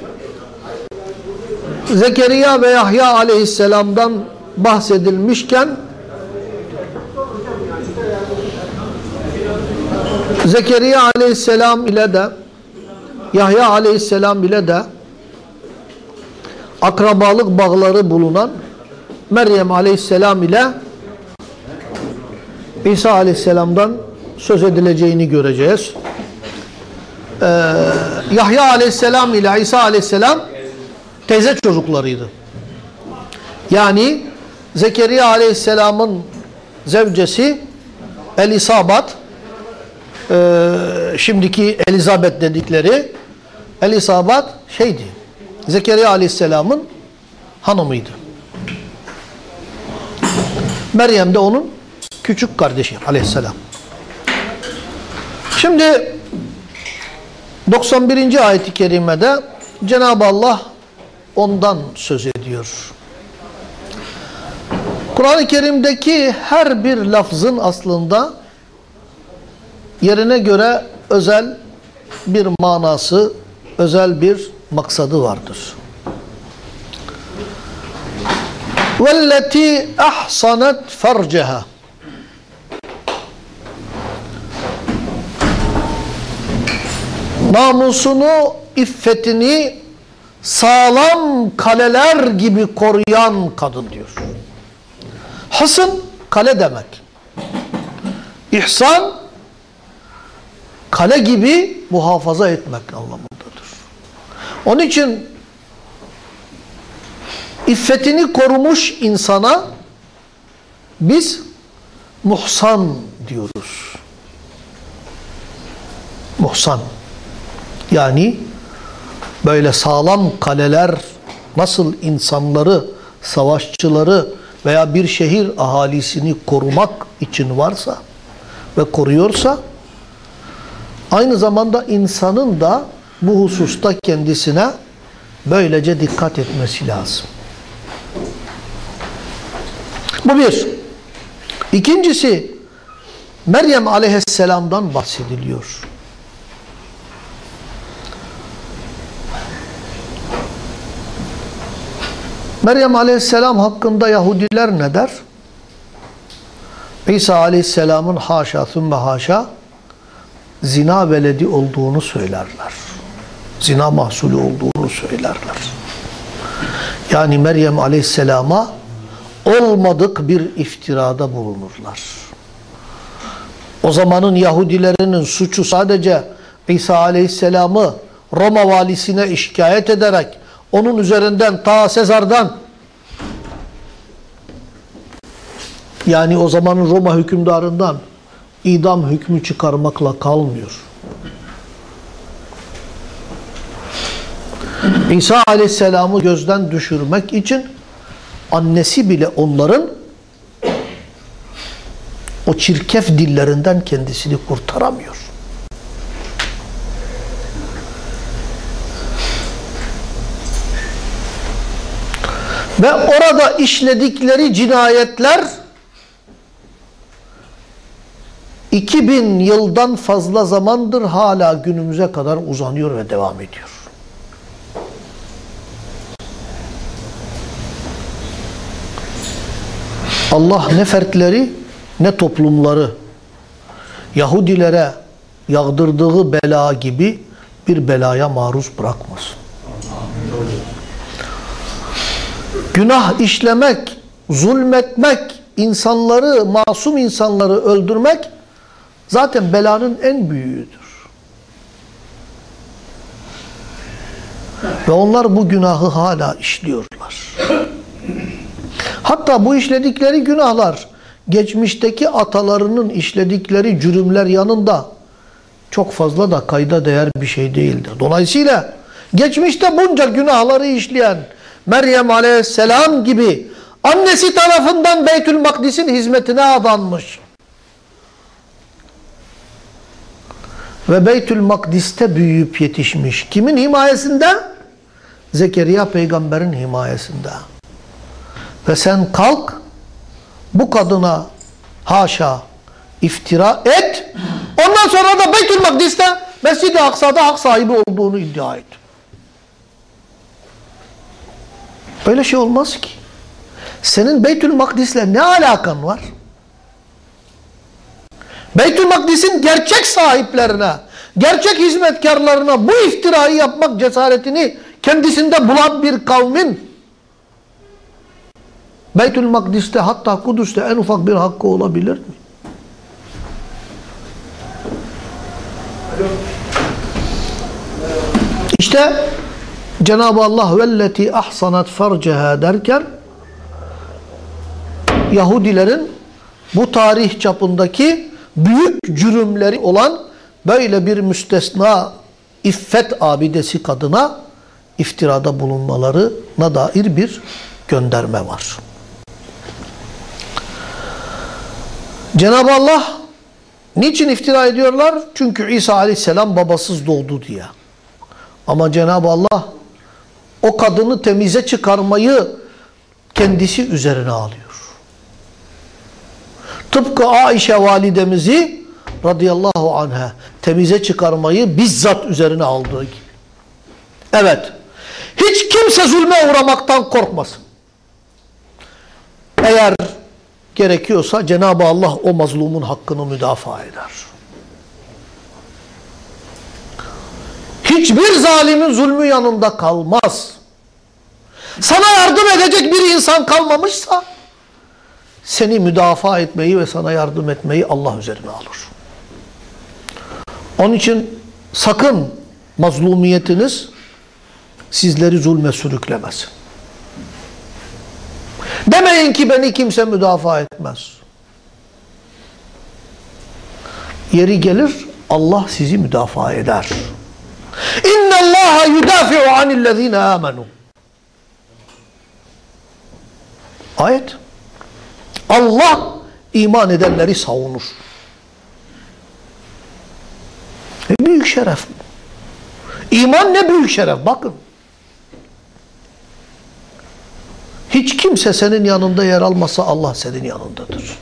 Zekeriya ve Yahya aleyhisselamdan bahsedilmişken Zekeriya aleyhisselam ile de Yahya aleyhisselam ile de akrabalık bağları bulunan Meryem aleyhisselam ile İsa aleyhisselamdan söz edileceğini göreceğiz. Ee, Yahya aleyhisselam ile İsa aleyhisselam teyze çocuklarıydı. Yani Zekeriya aleyhisselamın zevcesi Elisabat e, şimdiki Elizabeth dedikleri Elisabat şeydi Zekeriya aleyhisselamın hanımıydı. Meryem de onun küçük kardeşi aleyhisselam. Şimdi 91. ayet-i kerimede Cenab-ı Allah ondan söz ediyor. Kur'an-ı Kerim'deki her bir lafzın aslında yerine göre özel bir manası, özel bir maksadı vardır. وَالَّتِي اَحْصَنَتْ فَرْجَهَا Namusunu, iffetini sağlam kaleler gibi koruyan kadın diyor. Hasın kale demek. İhsan kale gibi muhafaza etmek anlamındadır. Onun için iffetini korumuş insana biz muhsan diyoruz. Muhsan. Yani böyle sağlam kaleler nasıl insanları, savaşçıları veya bir şehir ahalisini korumak için varsa ve koruyorsa aynı zamanda insanın da bu hususta kendisine böylece dikkat etmesi lazım. Bu bir. İkincisi Meryem aleyhisselamdan bahsediliyor. Meryem aleyhisselam hakkında Yahudiler ne der? İsa aleyhisselamın haşa thümme haşa zina veledi olduğunu söylerler. Zina mahsulü olduğunu söylerler. Yani Meryem aleyhisselama olmadık bir iftirada bulunurlar. O zamanın Yahudilerinin suçu sadece İsa aleyhisselamı Roma valisine şikayet ederek onun üzerinden ta Sezar'dan yani o zamanın Roma hükümdarından idam hükmü çıkarmakla kalmıyor. İsa aleyhisselamı gözden düşürmek için annesi bile onların o çirkef dillerinden kendisini kurtaramıyor. Ve orada işledikleri cinayetler 2000 yıldan fazla zamandır hala günümüze kadar uzanıyor ve devam ediyor. Allah ne fertleri ne toplumları Yahudilere yağdırdığı bela gibi bir belaya maruz bırakmasın. Günah işlemek, zulmetmek, insanları, masum insanları öldürmek zaten belanın en büyüğüdür. Ve onlar bu günahı hala işliyorlar. Hatta bu işledikleri günahlar geçmişteki atalarının işledikleri cürümler yanında çok fazla da kayda değer bir şey değildir. Dolayısıyla geçmişte bunca günahları işleyen Meryem aleyhisselam gibi annesi tarafından Beytül Makdis'in hizmetine adanmış. Ve Beytül Makdis'te büyüyüp yetişmiş. Kimin himayesinde? Zekeriya peygamberin himayesinde. Ve sen kalk bu kadına haşa iftira et. Ondan sonra da Beytül Makdis'te Mescid-i Aksa'da hak sahibi olduğunu iddia et. Böyle şey olmaz ki. Senin Beytül Makdis'le ne alakan var? Beytül Makdis'in gerçek sahiplerine, gerçek hizmetkarlarına bu iftirayı yapmak cesaretini kendisinde bulan bir kavmin Beytül Makdis'te hatta Kudüs'te en ufak bir hakkı olabilir mi? İşte Cenab-ı Allah velleti ahsanat farceha derken Yahudilerin bu tarih çapındaki büyük cürümleri olan böyle bir müstesna iffet abidesi kadına iftirada bulunmalarına dair bir gönderme var. Cenab-ı Allah niçin iftira ediyorlar? Çünkü İsa aleyhisselam babasız doğdu diye. Ama Cenab-ı Allah o kadını temize çıkarmayı kendisi üzerine alıyor. Tıpkı Aişe validemizi radıyallahu anha temize çıkarmayı bizzat üzerine aldığı gibi. Evet. Hiç kimse zulme uğramaktan korkmasın. Eğer gerekiyorsa Cenab-ı Allah o mazlumun hakkını müdafaa eder. Hiçbir zalimin zulmü yanında kalmaz. Sana yardım edecek bir insan kalmamışsa seni müdafaa etmeyi ve sana yardım etmeyi Allah üzerine alır. Onun için sakın mazlumiyetiniz sizleri zulme sürüklemesin. Demeyin ki beni kimse müdafaa etmez. Yeri gelir Allah sizi müdafaa eder. İnne Allah yudafi'u anillezine amenu. Ayet. Allah iman edenleri savunur. Ne büyük şeref. İman ne büyük şeref. Bakın. Hiç kimse senin yanında yer almasa Allah senin yanındadır.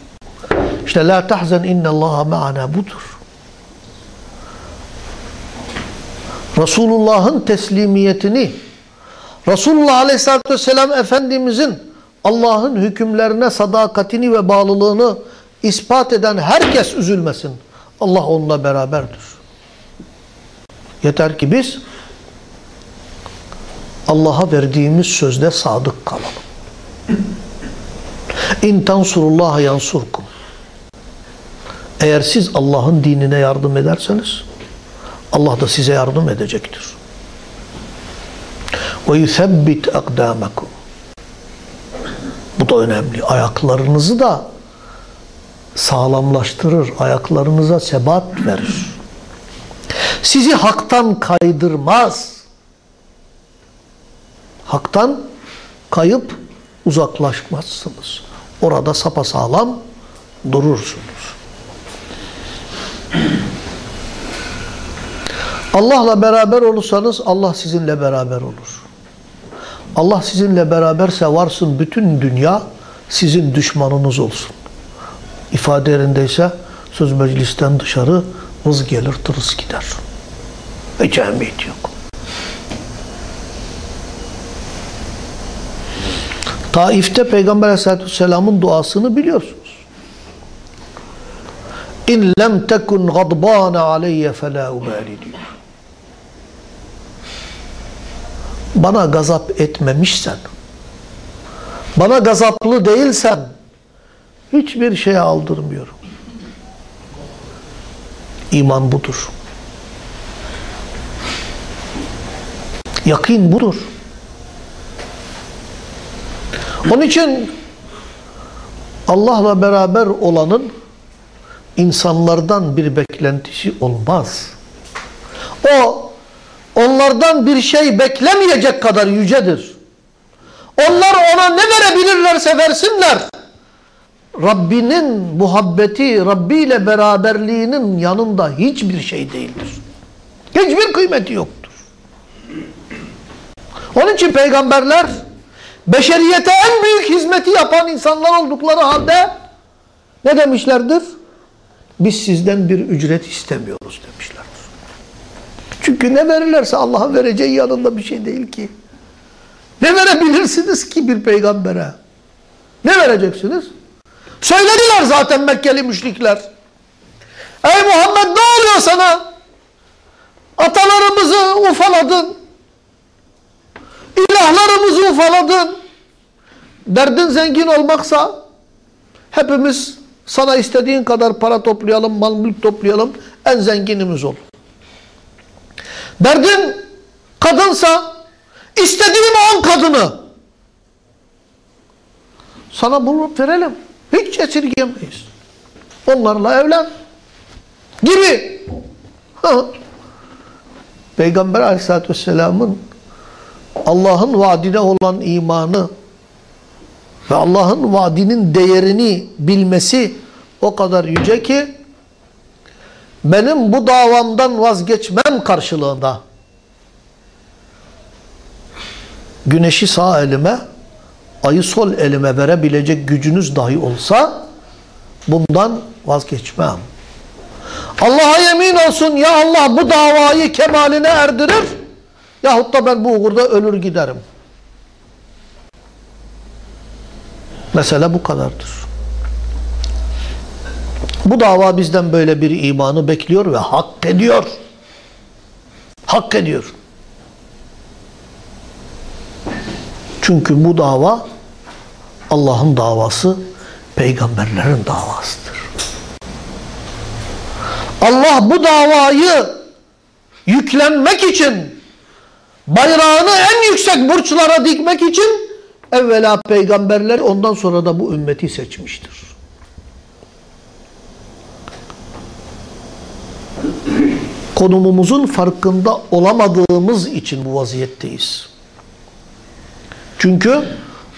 İşte la tahzen innallaha ma'ana budur. Resulullah'ın teslimiyetini Resulullah Aleyhisselatü Vesselam Efendimizin Allah'ın hükümlerine sadakatini ve bağlılığını ispat eden herkes üzülmesin. Allah onunla beraberdir. Yeter ki biz Allah'a verdiğimiz sözde sadık kalalım. İn tansurullaha yansurkum. Eğer siz Allah'ın dinine yardım ederseniz Allah da size yardım edecektir. Ve yusebbit akdamakum. Bu da önemli. Ayaklarınızı da sağlamlaştırır. Ayaklarınıza sebat verir. Sizi haktan kaydırmaz. Haktan kayıp uzaklaşmazsınız. Orada sapasağlam durursunuz. Allah'la beraber olursanız Allah sizinle beraber olur. Allah sizinle beraberse varsın bütün dünya sizin düşmanınız olsun. İfade yerindeyse söz meclisten dışarı vız gelir tırıs gider. Ve cemiyet yok. Taif'te Peygamber Aleyhisselatü Vesselam'ın duasını biliyorsunuz. İn lem tekun gadbana aleyye felâ ubâli diyor. Bana gazap etmemişsen, bana gazaplı değilsen, hiçbir şeye aldırmıyorum. İman budur. Yakin budur. Onun için Allah'la beraber olanın insanlardan bir beklentisi olmaz. O onlardan bir şey beklemeyecek kadar yücedir. Onlar ona ne verebilirlerse versinler. Rabbinin muhabbeti, Rabbi ile beraberliğinin yanında hiçbir şey değildir. Hiçbir kıymeti yoktur. Onun için peygamberler beşeriyete en büyük hizmeti yapan insanlar oldukları halde ne demişlerdir? Biz sizden bir ücret istemiyoruz demişlerdir. Çünkü ne verirlerse Allah'ın vereceği yanında bir şey değil ki. Ne verebilirsiniz ki bir peygambere? Ne vereceksiniz? Söylediler zaten Mekkeli müşrikler. Ey Muhammed ne oluyor sana? Atalarımızı ufaladın. İlahlarımızı ufaladın. Derdin zengin olmaksa hepimiz sana istediğin kadar para toplayalım, mal mülk toplayalım, en zenginimiz ol. Derdin kadınsa istediğim on kadını sana bulup verelim. Hiç esirgemeyiz. Onlarla evlen. Gibi. [LAUGHS] Peygamber aleyhissalatü vesselamın Allah'ın vaadine olan imanı ve Allah'ın vaadinin değerini bilmesi o kadar yüce ki benim bu davamdan vazgeçmem karşılığında güneşi sağ elime ayı sol elime verebilecek gücünüz dahi olsa bundan vazgeçmem. Allah'a yemin olsun ya Allah bu davayı kemaline erdirir yahut da ben bu uğurda ölür giderim. Mesele bu kadardır. Bu dava bizden böyle bir imanı bekliyor ve hak ediyor. Hak ediyor. Çünkü bu dava Allah'ın davası, peygamberlerin davasıdır. Allah bu davayı yüklenmek için, bayrağını en yüksek burçlara dikmek için evvela peygamberler ondan sonra da bu ümmeti seçmiştir. Konumumuzun farkında olamadığımız için bu vaziyetteyiz. Çünkü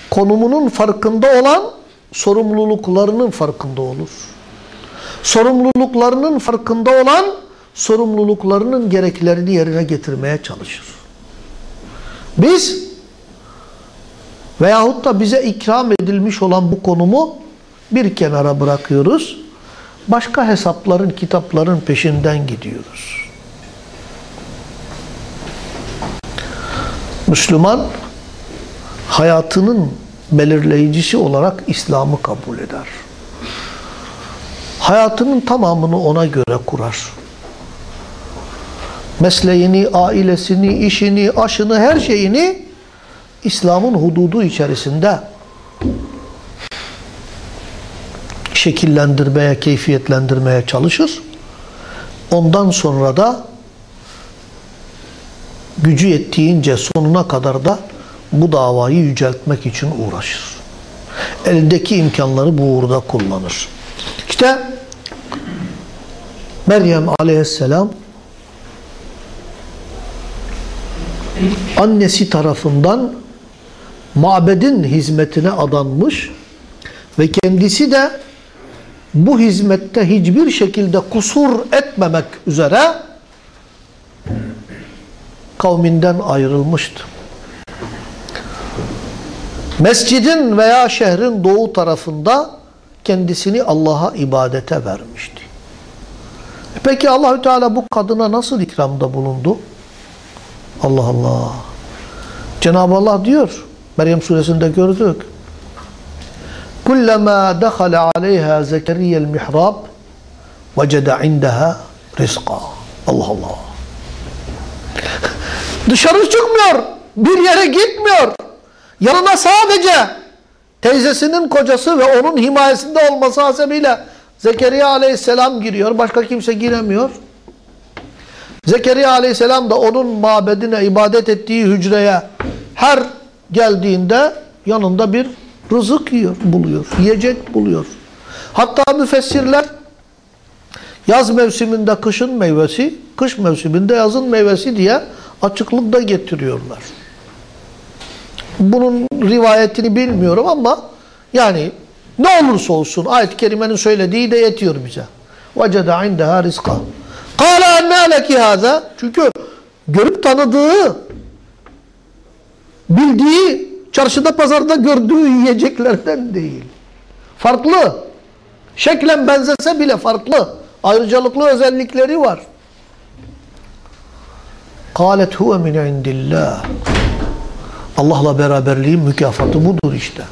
konumunun farkında olan sorumluluklarının farkında olur. Sorumluluklarının farkında olan sorumluluklarının gereklerini yerine getirmeye çalışır. Biz veyahut da bize ikram edilmiş olan bu konumu bir kenara bırakıyoruz. Başka hesapların, kitapların peşinden gidiyoruz. Müslüman hayatının belirleyicisi olarak İslam'ı kabul eder. Hayatının tamamını ona göre kurar. Mesleğini, ailesini, işini, aşını, her şeyini İslam'ın hududu içerisinde şekillendirmeye, keyfiyetlendirmeye çalışır. Ondan sonra da gücü yettiğince sonuna kadar da bu davayı yüceltmek için uğraşır. Elindeki imkanları bu uğurda kullanır. İşte Meryem aleyhisselam annesi tarafından mabedin hizmetine adanmış ve kendisi de bu hizmette hiçbir şekilde kusur etmemek üzere kavminden ayrılmıştı. Mescidin veya şehrin doğu tarafında kendisini Allah'a ibadete vermişti. E peki Allahü Teala bu kadına nasıl ikramda bulundu? Allah Allah. Cenab-ı Allah diyor, Meryem suresinde gördük. Kullama dakhala aleyha Zekeriya'l mihrab vecede indaha rizqa. Allah Allah. Dışarı çıkmıyor. Bir yere gitmiyor. Yanına sadece teyzesinin kocası ve onun himayesinde olması hasebiyle Zekeriya aleyhisselam giriyor. Başka kimse giremiyor. Zekeriya aleyhisselam da onun mabedine ibadet ettiği hücreye her geldiğinde yanında bir rızık yiyor, buluyor. Yiyecek buluyor. Hatta müfessirler yaz mevsiminde kışın meyvesi, kış mevsiminde yazın meyvesi diye açıklık da getiriyorlar. Bunun rivayetini bilmiyorum ama yani ne olursa olsun ayet-i kerimenin söylediği de yetiyor bize. وَجَدَ عِنْدَهَا رِزْقًا قَالَ اَنَّا لَكِ هَذَا Çünkü görüp tanıdığı, bildiği, çarşıda pazarda gördüğü yiyeceklerden değil. Farklı. Şeklen benzese bile farklı. Ayrıcalıklı özellikleri var. Kâlet huve min indillah. Allah'la beraberliğin mükafatı budur işte.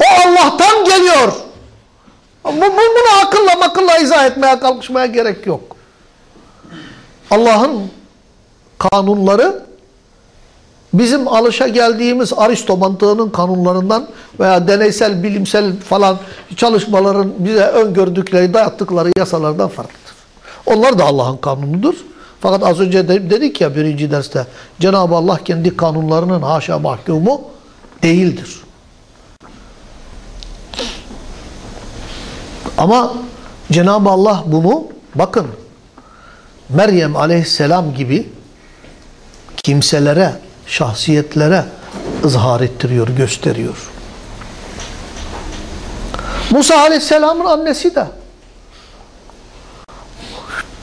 O Allah'tan geliyor. Bunu akılla makılla izah etmeye kalkışmaya gerek yok. Allah'ın kanunları bizim alışa geldiğimiz Aristo mantığının kanunlarından veya deneysel bilimsel falan çalışmaların bize öngördükleri, dayattıkları yasalardan farklıdır. Onlar da Allah'ın kanunudur. Fakat az önce de, dedik ya birinci derste Cenab-ı Allah kendi kanunlarının haşa mahkumu değildir. Ama Cenab-ı Allah bunu bakın Meryem aleyhisselam gibi kimselere, şahsiyetlere ızhar ettiriyor, gösteriyor. Musa aleyhisselamın annesi de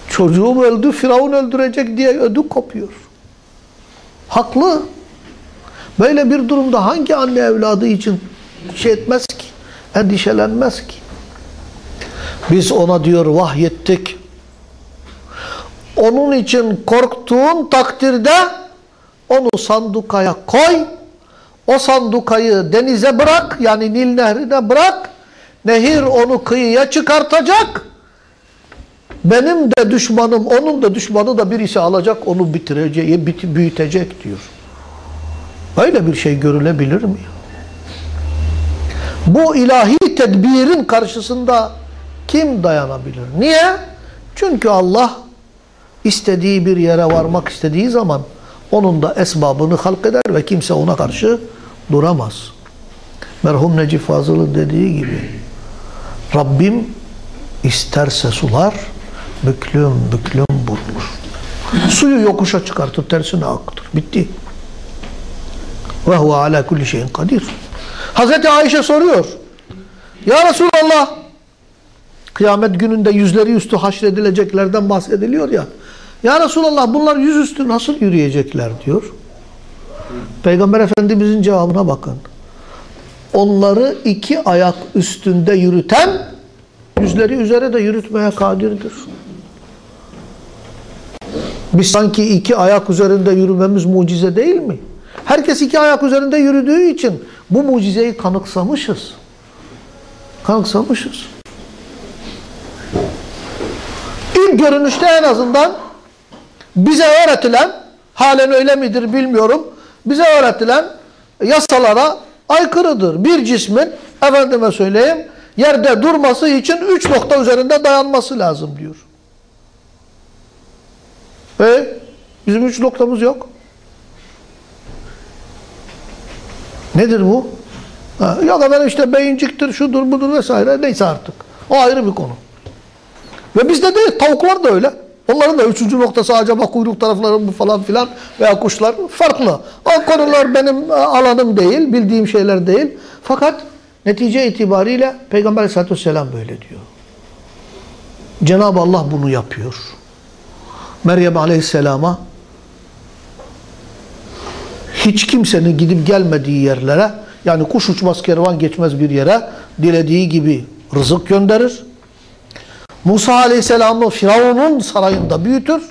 çocuğum öldü, Firavun öldürecek diye ödü kopuyor. Haklı. Böyle bir durumda hangi anne evladı için şey etmez ki, endişelenmez ki? Biz ona diyor vahyettik. Onun için korktuğun takdirde onu sandukaya koy. O sandukayı denize bırak yani Nil nehrine bırak. Nehir onu kıyıya çıkartacak. Benim de düşmanım, onun da düşmanı da birisi alacak, onu bitirecek, büyütecek diyor. Böyle bir şey görülebilir mi? Bu ilahi tedbirin karşısında kim dayanabilir? Niye? Çünkü Allah istediği bir yere varmak istediği zaman onun da esbabını halk eder ve kimse ona karşı duramaz. Merhum Necip Fazıl'ın dediği gibi Rabbim isterse sular büklüm büklüm bulunur. Suyu yokuşa çıkartır, tersine akıtır. Bitti. Ve huve ala kulli şeyin kadir. Hazreti Ayşe soruyor. Ya Resulallah kıyamet gününde yüzleri üstü haşredileceklerden bahsediliyor ya. Ya Resulallah bunlar yüzüstü nasıl yürüyecekler diyor. Peygamber Efendimizin cevabına bakın. Onları iki ayak üstünde yürüten yüzleri üzere de yürütmeye kadirdir. Biz sanki iki ayak üzerinde yürümemiz mucize değil mi? Herkes iki ayak üzerinde yürüdüğü için bu mucizeyi kanıksamışız. Kanıksamışız. İlk görünüşte en azından bize öğretilen, halen öyle midir bilmiyorum, bize öğretilen yasalara aykırıdır. Bir cismin, efendime söyleyeyim, yerde durması için üç nokta üzerinde dayanması lazım diyor. E bizim üç noktamız yok. Nedir bu? Ha, yok efendim işte beyinciktir, şudur budur vesaire neyse artık. O ayrı bir konu. Ve bizde de tavuklar da öyle. Onların da üçüncü noktası acaba kuyruk tarafları mı falan filan veya kuşlar farklı. O konular benim alanım değil, bildiğim şeyler değil. Fakat netice itibariyle Peygamber aleyhissalatü vesselam böyle diyor. Cenab-ı Allah bunu yapıyor. Meryem aleyhisselama hiç kimsenin gidip gelmediği yerlere yani kuş uçmaz kervan geçmez bir yere dilediği gibi rızık gönderir. Musa aleyhisselamı Firavun'un sarayında büyütür.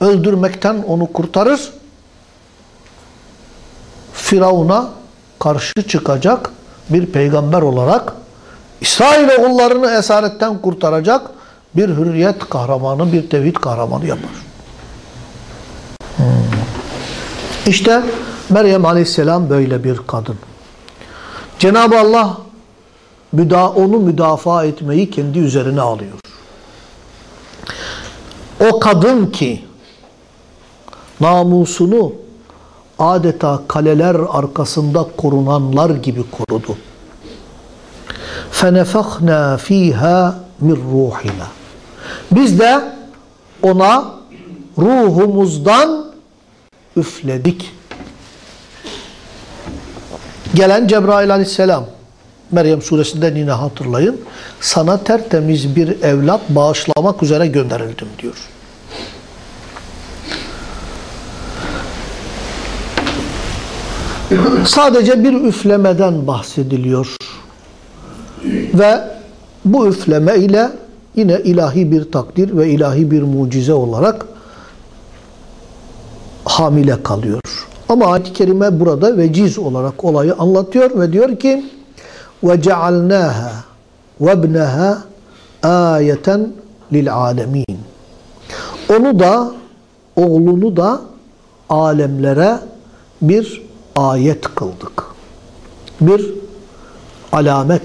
Öldürmekten onu kurtarır. Firavun'a karşı çıkacak bir peygamber olarak İsrail oğullarını esaretten kurtaracak bir hürriyet kahramanı, bir tevhid kahramanı yapar. Hmm. İşte Meryem Aleyhisselam böyle bir kadın. Cenab-ı Allah müda onu müdafaa etmeyi kendi üzerine alıyor. O kadın ki namusunu adeta kaleler arkasında korunanlar gibi korudu. فَنَفَخْنَا ف۪يهَا مِنْ رُوحِنَا Biz de ona ruhumuzdan üfledik. Gelen Cebrail aleyhisselam Meryem suresinden yine hatırlayın. Sana tertemiz bir evlat bağışlamak üzere gönderildim diyor. Sadece bir üflemeden bahsediliyor. Ve bu üfleme ile yine ilahi bir takdir ve ilahi bir mucize olarak hamile kalıyor. Ama ayet-i kerime burada veciz olarak olayı anlatıyor ve diyor ki وَجَعَلْنَاهَا وَابْنَهَا آيَةً لِلْعَالَمِينَ Onu da, oğlunu da alemlere bir ayet kıldık. Bir alamet,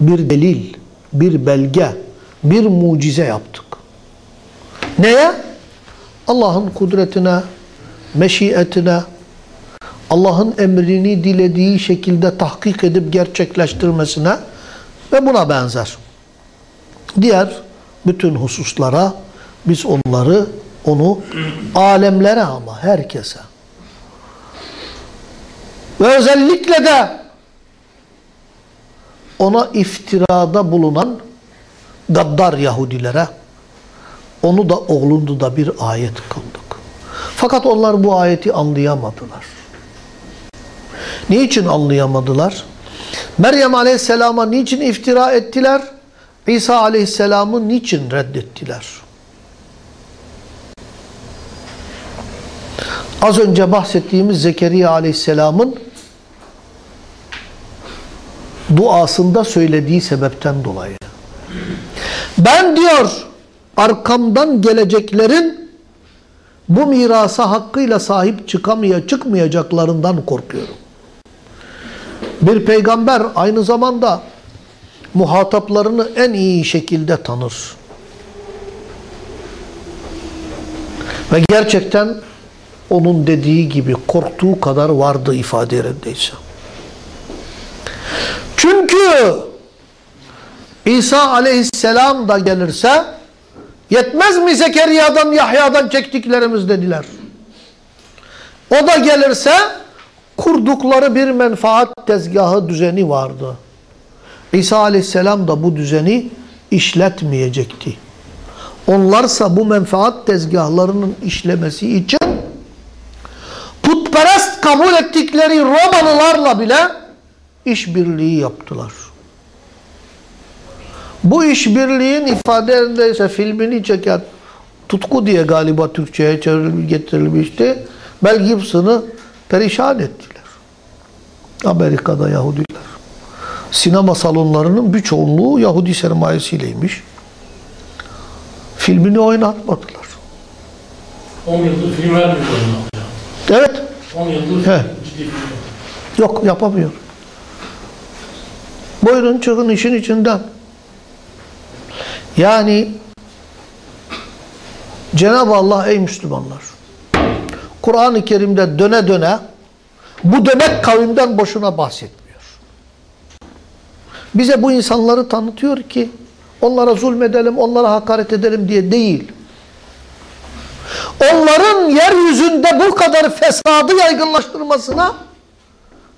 bir delil, bir belge, bir mucize yaptık. Neye? Allah'ın kudretine, meşiyetine, Allah'ın emrini dilediği şekilde tahkik edip gerçekleştirmesine ve buna benzer. Diğer bütün hususlara biz onları, onu alemlere ama herkese ve özellikle de ona iftirada bulunan gaddar Yahudilere onu da oğlunu da bir ayet kıldık. Fakat onlar bu ayeti anlayamadılar. Niçin anlayamadılar? Meryem Aleyhisselam'a niçin iftira ettiler? İsa Aleyhisselam'ı niçin reddettiler? Az önce bahsettiğimiz Zekeriya Aleyhisselam'ın duasında söylediği sebepten dolayı. Ben diyor arkamdan geleceklerin bu mirasa hakkıyla sahip çıkamaya çıkmayacaklarından korkuyorum. Bir peygamber aynı zamanda muhataplarını en iyi şekilde tanır. Ve gerçekten onun dediği gibi korktuğu kadar vardı ifade yerindeyse. Çünkü İsa aleyhisselam da gelirse yetmez mi Zekeriya'dan Yahya'dan çektiklerimiz dediler. O da gelirse kurdukları bir menfaat tezgahı düzeni vardı. İsa aleyhisselam da bu düzeni işletmeyecekti. Onlarsa bu menfaat tezgahlarının işlemesi için putperest kabul ettikleri Romalılarla bile işbirliği yaptılar. Bu işbirliğin ifadelerindeyse filmini çeken Tutku diye galiba Türkçe'ye çevrilmiş getirilmişti. Mel Gibson'ı perişan ettiler. Amerika'da Yahudiler. Sinema salonlarının bir çoğunluğu Yahudi sermayesiyleymiş. Filmini oynatmadılar. 10 yıldır film vermiyor Evet. 10 yıldır He. ciddi film. Yok yapamıyor. Buyurun çıkın işin içinden. Yani Cenab-ı Allah ey Müslümanlar Kur'an-ı Kerim'de döne döne bu demek kavimden boşuna bahsetmiyor. Bize bu insanları tanıtıyor ki onlara zulmedelim, onlara hakaret edelim diye değil. Onların yeryüzünde bu kadar fesadı yaygınlaştırmasına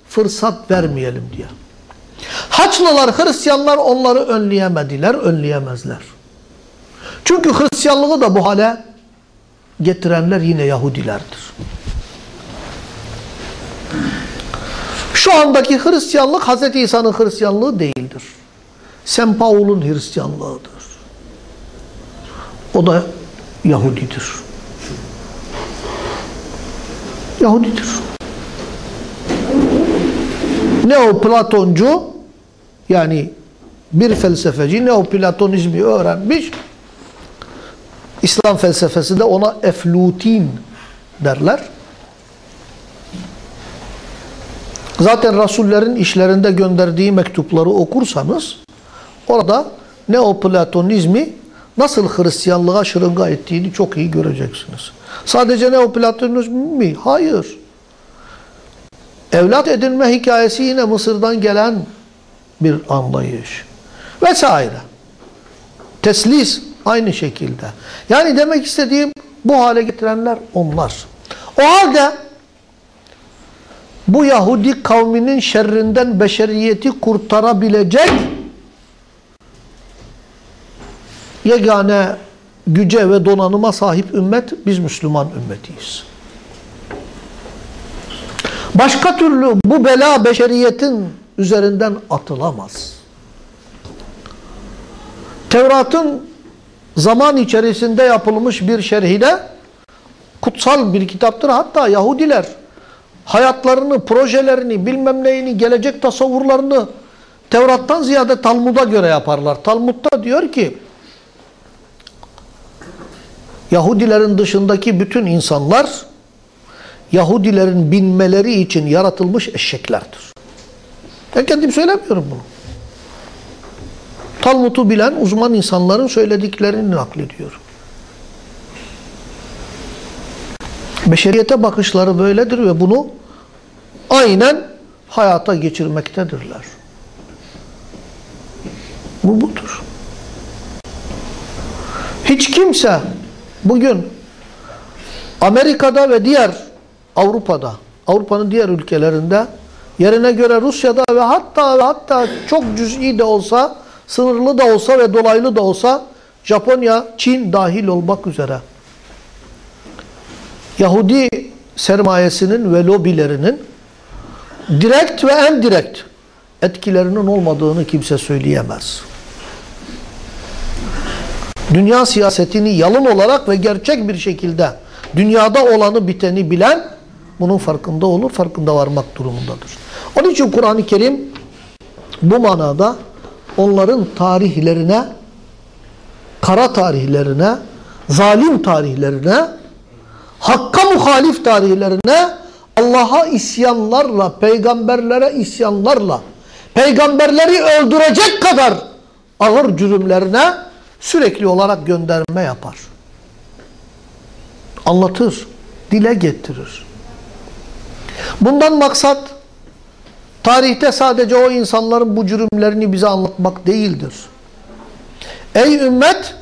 fırsat vermeyelim diye. Haçlılar, Hristiyanlar onları önleyemediler, önleyemezler. Çünkü Hristiyanlığı da bu hale getirenler yine Yahudilerdir. Şu andaki Hristiyanlık Hz. İsa'nın Hristiyanlığı değildir. St. Paul'un Hristiyanlığıdır. O da Yahudidir. Yahudidir. Neoplatoncu yani bir felsefeci Neoplatonizmi öğrenmiş. İslam felsefesi de ona eflutin derler. Zaten Rasullerin işlerinde gönderdiği mektupları okursanız orada Neoplatonizmi nasıl Hristiyanlığa şırınga ettiğini çok iyi göreceksiniz. Sadece Neoplatonizm mi? Hayır. Evlat edinme hikayesi yine Mısır'dan gelen bir anlayış. Vesaire. Teslis aynı şekilde. Yani demek istediğim Bu hale getirenler onlar. O halde bu Yahudi kavminin şerrinden beşeriyeti kurtarabilecek yegane güce ve donanıma sahip ümmet biz Müslüman ümmetiyiz. Başka türlü bu bela beşeriyetin üzerinden atılamaz. Tevrat'ın zaman içerisinde yapılmış bir şerhiyle kutsal bir kitaptır. Hatta Yahudiler hayatlarını, projelerini, bilmem neyini, gelecek tasavvurlarını Tevrat'tan ziyade Talmud'a göre yaparlar. Talmud'da diyor ki Yahudilerin dışındaki bütün insanlar Yahudilerin binmeleri için yaratılmış eşeklerdir. Ben kendim söylemiyorum bunu. Talmud'u bilen uzman insanların söylediklerini naklediyorum. Beşeriyete bakışları böyledir ve bunu aynen hayata geçirmektedirler. Bu budur. Hiç kimse bugün Amerika'da ve diğer Avrupa'da, Avrupa'nın diğer ülkelerinde yerine göre Rusya'da ve hatta ve hatta çok cüz'i de olsa, sınırlı da olsa ve dolaylı da olsa Japonya, Çin dahil olmak üzere Yahudi sermayesinin ve lobilerinin direkt ve en direkt etkilerinin olmadığını kimse söyleyemez. Dünya siyasetini yalın olarak ve gerçek bir şekilde dünyada olanı biteni bilen bunun farkında olur, farkında varmak durumundadır. Onun için Kur'an-ı Kerim bu manada onların tarihlerine, kara tarihlerine, zalim tarihlerine, hakka muhalif tarihlerine, Allah'a isyanlarla, peygamberlere isyanlarla, peygamberleri öldürecek kadar ağır cürümlerine sürekli olarak gönderme yapar. Anlatır, dile getirir. Bundan maksat tarihte sadece o insanların bu cürümlerini bize anlatmak değildir. Ey ümmet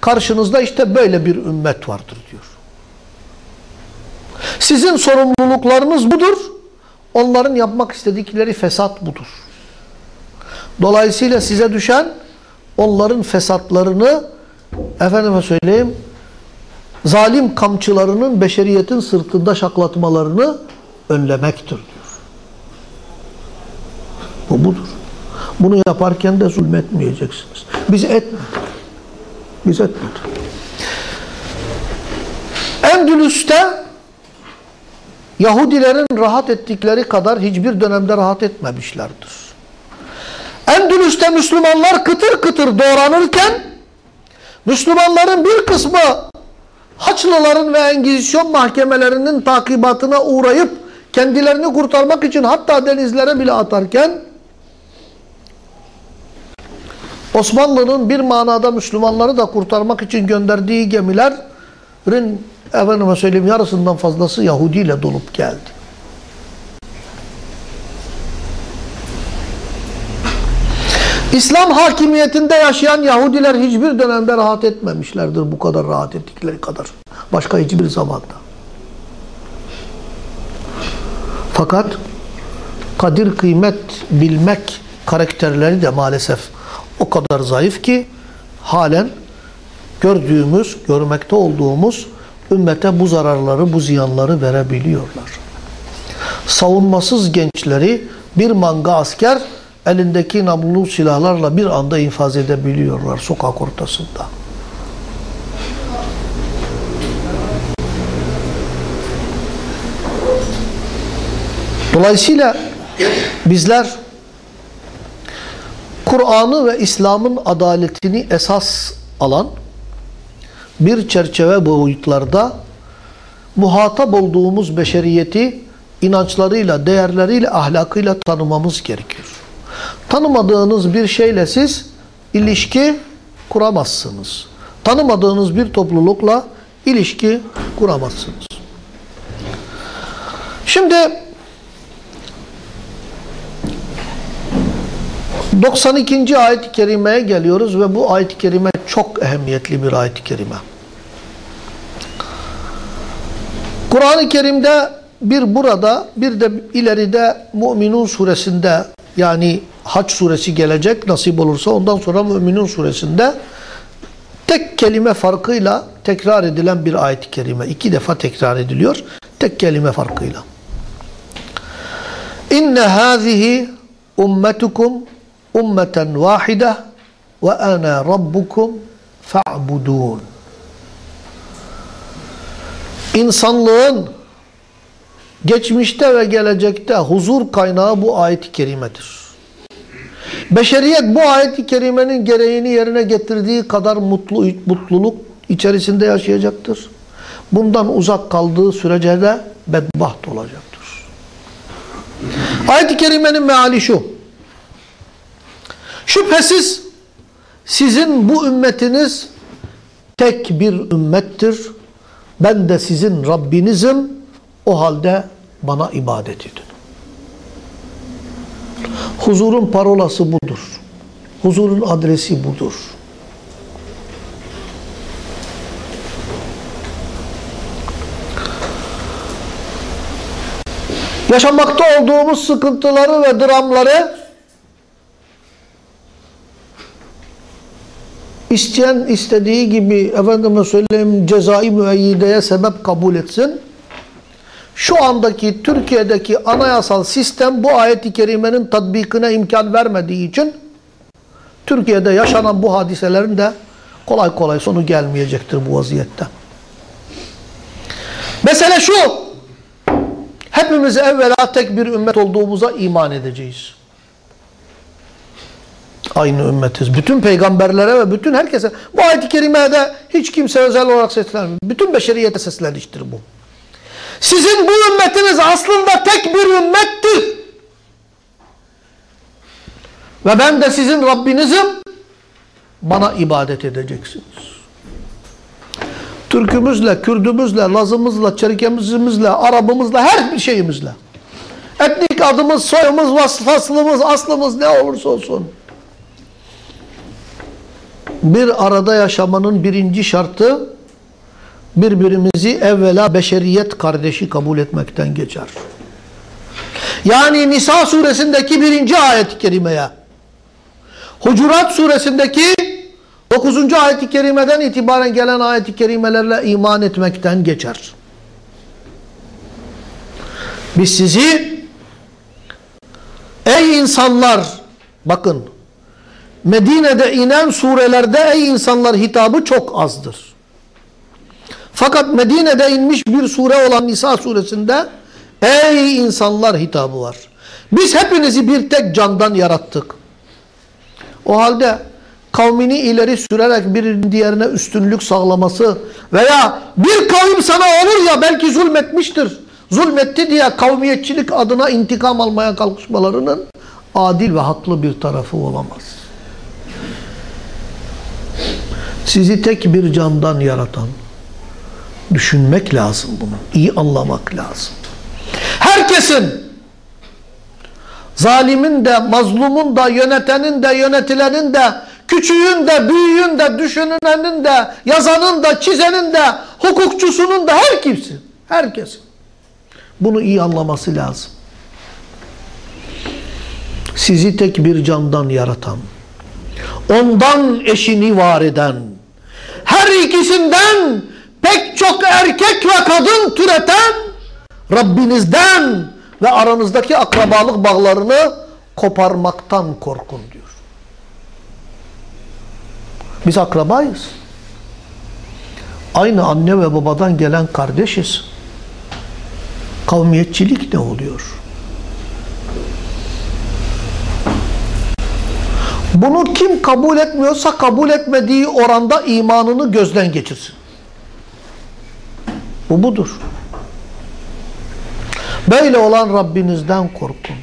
karşınızda işte böyle bir ümmet vardır diyor. Sizin sorumluluklarınız budur. Onların yapmak istedikleri fesat budur. Dolayısıyla size düşen onların fesatlarını efendime söyleyeyim zalim kamçılarının beşeriyetin sırtında şaklatmalarını önlemektir diyor. Bu budur. Bunu yaparken de zulmetmeyeceksiniz. Biz etmedik. Biz etmedik. Endülüs'te Yahudilerin rahat ettikleri kadar hiçbir dönemde rahat etmemişlerdir. Endülüs'te Müslümanlar kıtır kıtır doğranırken Müslümanların bir kısmı Haçlıların ve Engizisyon mahkemelerinin takibatına uğrayıp kendilerini kurtarmak için hatta denizlere bile atarken Osmanlı'nın bir manada Müslümanları da kurtarmak için gönderdiği gemilerin efendime söyleyeyim yarısından fazlası Yahudi ile dolup geldi. İslam hakimiyetinde yaşayan Yahudiler hiçbir dönemde rahat etmemişlerdir bu kadar rahat ettikleri kadar. Başka hiçbir zamanda. Fakat kadir kıymet bilmek karakterleri de maalesef o kadar zayıf ki halen gördüğümüz, görmekte olduğumuz ümmete bu zararları, bu ziyanları verebiliyorlar. Savunmasız gençleri bir manga asker elindeki namlulu silahlarla bir anda infaz edebiliyorlar sokak ortasında. Dolayısıyla bizler Kur'an'ı ve İslam'ın adaletini esas alan bir çerçeve boyutlarda muhatap olduğumuz beşeriyeti inançlarıyla, değerleriyle, ahlakıyla tanımamız gerekiyor. Tanımadığınız bir şeyle siz ilişki kuramazsınız. Tanımadığınız bir toplulukla ilişki kuramazsınız. Şimdi 92. ayet-i kerimeye geliyoruz ve bu ayet-i kerime çok ehemmiyetli bir ayet-i kerime. Kur'an-ı Kerim'de bir burada bir de ileride Müminun suresinde yani Haç suresi gelecek nasip olursa ondan sonra Müminun suresinde tek kelime farkıyla tekrar edilen bir ayet-i kerime. iki defa tekrar ediliyor. Tek kelime farkıyla. İnne hâzihi ummetukum ummeten vahide ve ana rabbukum fa'budun. İnsanlığın geçmişte ve gelecekte huzur kaynağı bu ayet-i kerimedir. Beşeriyet bu ayet-i kerimenin gereğini yerine getirdiği kadar mutlu, mutluluk içerisinde yaşayacaktır. Bundan uzak kaldığı sürece de bedbaht olacaktır. Ayet-i kerimenin meali şu. Şüphesiz sizin bu ümmetiniz tek bir ümmettir. Ben de sizin Rabbinizim. O halde bana ibadet edin. Huzurun parolası budur. Huzurun adresi budur. Yaşamakta olduğumuz sıkıntıları ve dramları isteyen istediği gibi efendime söyleyeyim cezai müeyyideye sebep kabul etsin. Şu andaki Türkiye'deki anayasal sistem bu ayet-i kerimenin tatbikine imkan vermediği için Türkiye'de yaşanan bu hadiselerin de kolay kolay sonu gelmeyecektir bu vaziyette. Mesele şu. Hepimiz evvela tek bir ümmet olduğumuza iman edeceğiz. Aynı ümmetiz. Bütün peygamberlere ve bütün herkese. Bu ayet-i kerimede hiç kimse özel olarak seslenmiyor. Bütün beşeriyete sesleniştir bu. Sizin bu ümmetiniz aslında tek bir ümmettir. Ve ben de sizin Rabbinizim. Bana ibadet edeceksiniz. Türkümüzle, Kürdümüzle, Lazımızla, Çerkemizimizle, Arabımızla, her bir şeyimizle. Etnik adımız, soyumuz, faslımız, aslımız ne olursa olsun. Bir arada yaşamanın birinci şartı birbirimizi evvela beşeriyet kardeşi kabul etmekten geçer. Yani Nisa suresindeki birinci ayet-i kerimeye, Hucurat suresindeki 9. ayet-i kerimeden itibaren gelen ayet-i kerimelerle iman etmekten geçer. Biz sizi ey insanlar bakın Medine'de inen surelerde ey insanlar hitabı çok azdır. Fakat Medine'de inmiş bir sure olan Nisa suresinde ey insanlar hitabı var. Biz hepinizi bir tek candan yarattık. O halde kavmini ileri sürerek bir diğerine üstünlük sağlaması veya bir kavim sana olur ya belki zulmetmiştir. Zulmetti diye kavmiyetçilik adına intikam almaya kalkışmalarının adil ve haklı bir tarafı olamaz. Sizi tek bir candan yaratan, düşünmek lazım bunu, iyi anlamak lazım. Herkesin, zalimin de, mazlumun da, yönetenin de, yönetilenin de, küçüğün de, büyüğün de, düşünenin de, yazanın da, çizenin de, hukukçusunun da, her kimsin, herkesin. Bunu iyi anlaması lazım. Sizi tek bir candan yaratan, ondan eşini var eden, her ikisinden pek çok erkek ve kadın türeten Rabbinizden ve aranızdaki akrabalık bağlarını koparmaktan korkun diyor. Biz akrabayız. Aynı anne ve babadan gelen kardeşiz. Kavmiyetçilik ne oluyor? Bunu kim kabul etmiyorsa kabul etmediği oranda imanını gözden geçirsin. Bu budur. Böyle olan Rabbinizden korkun.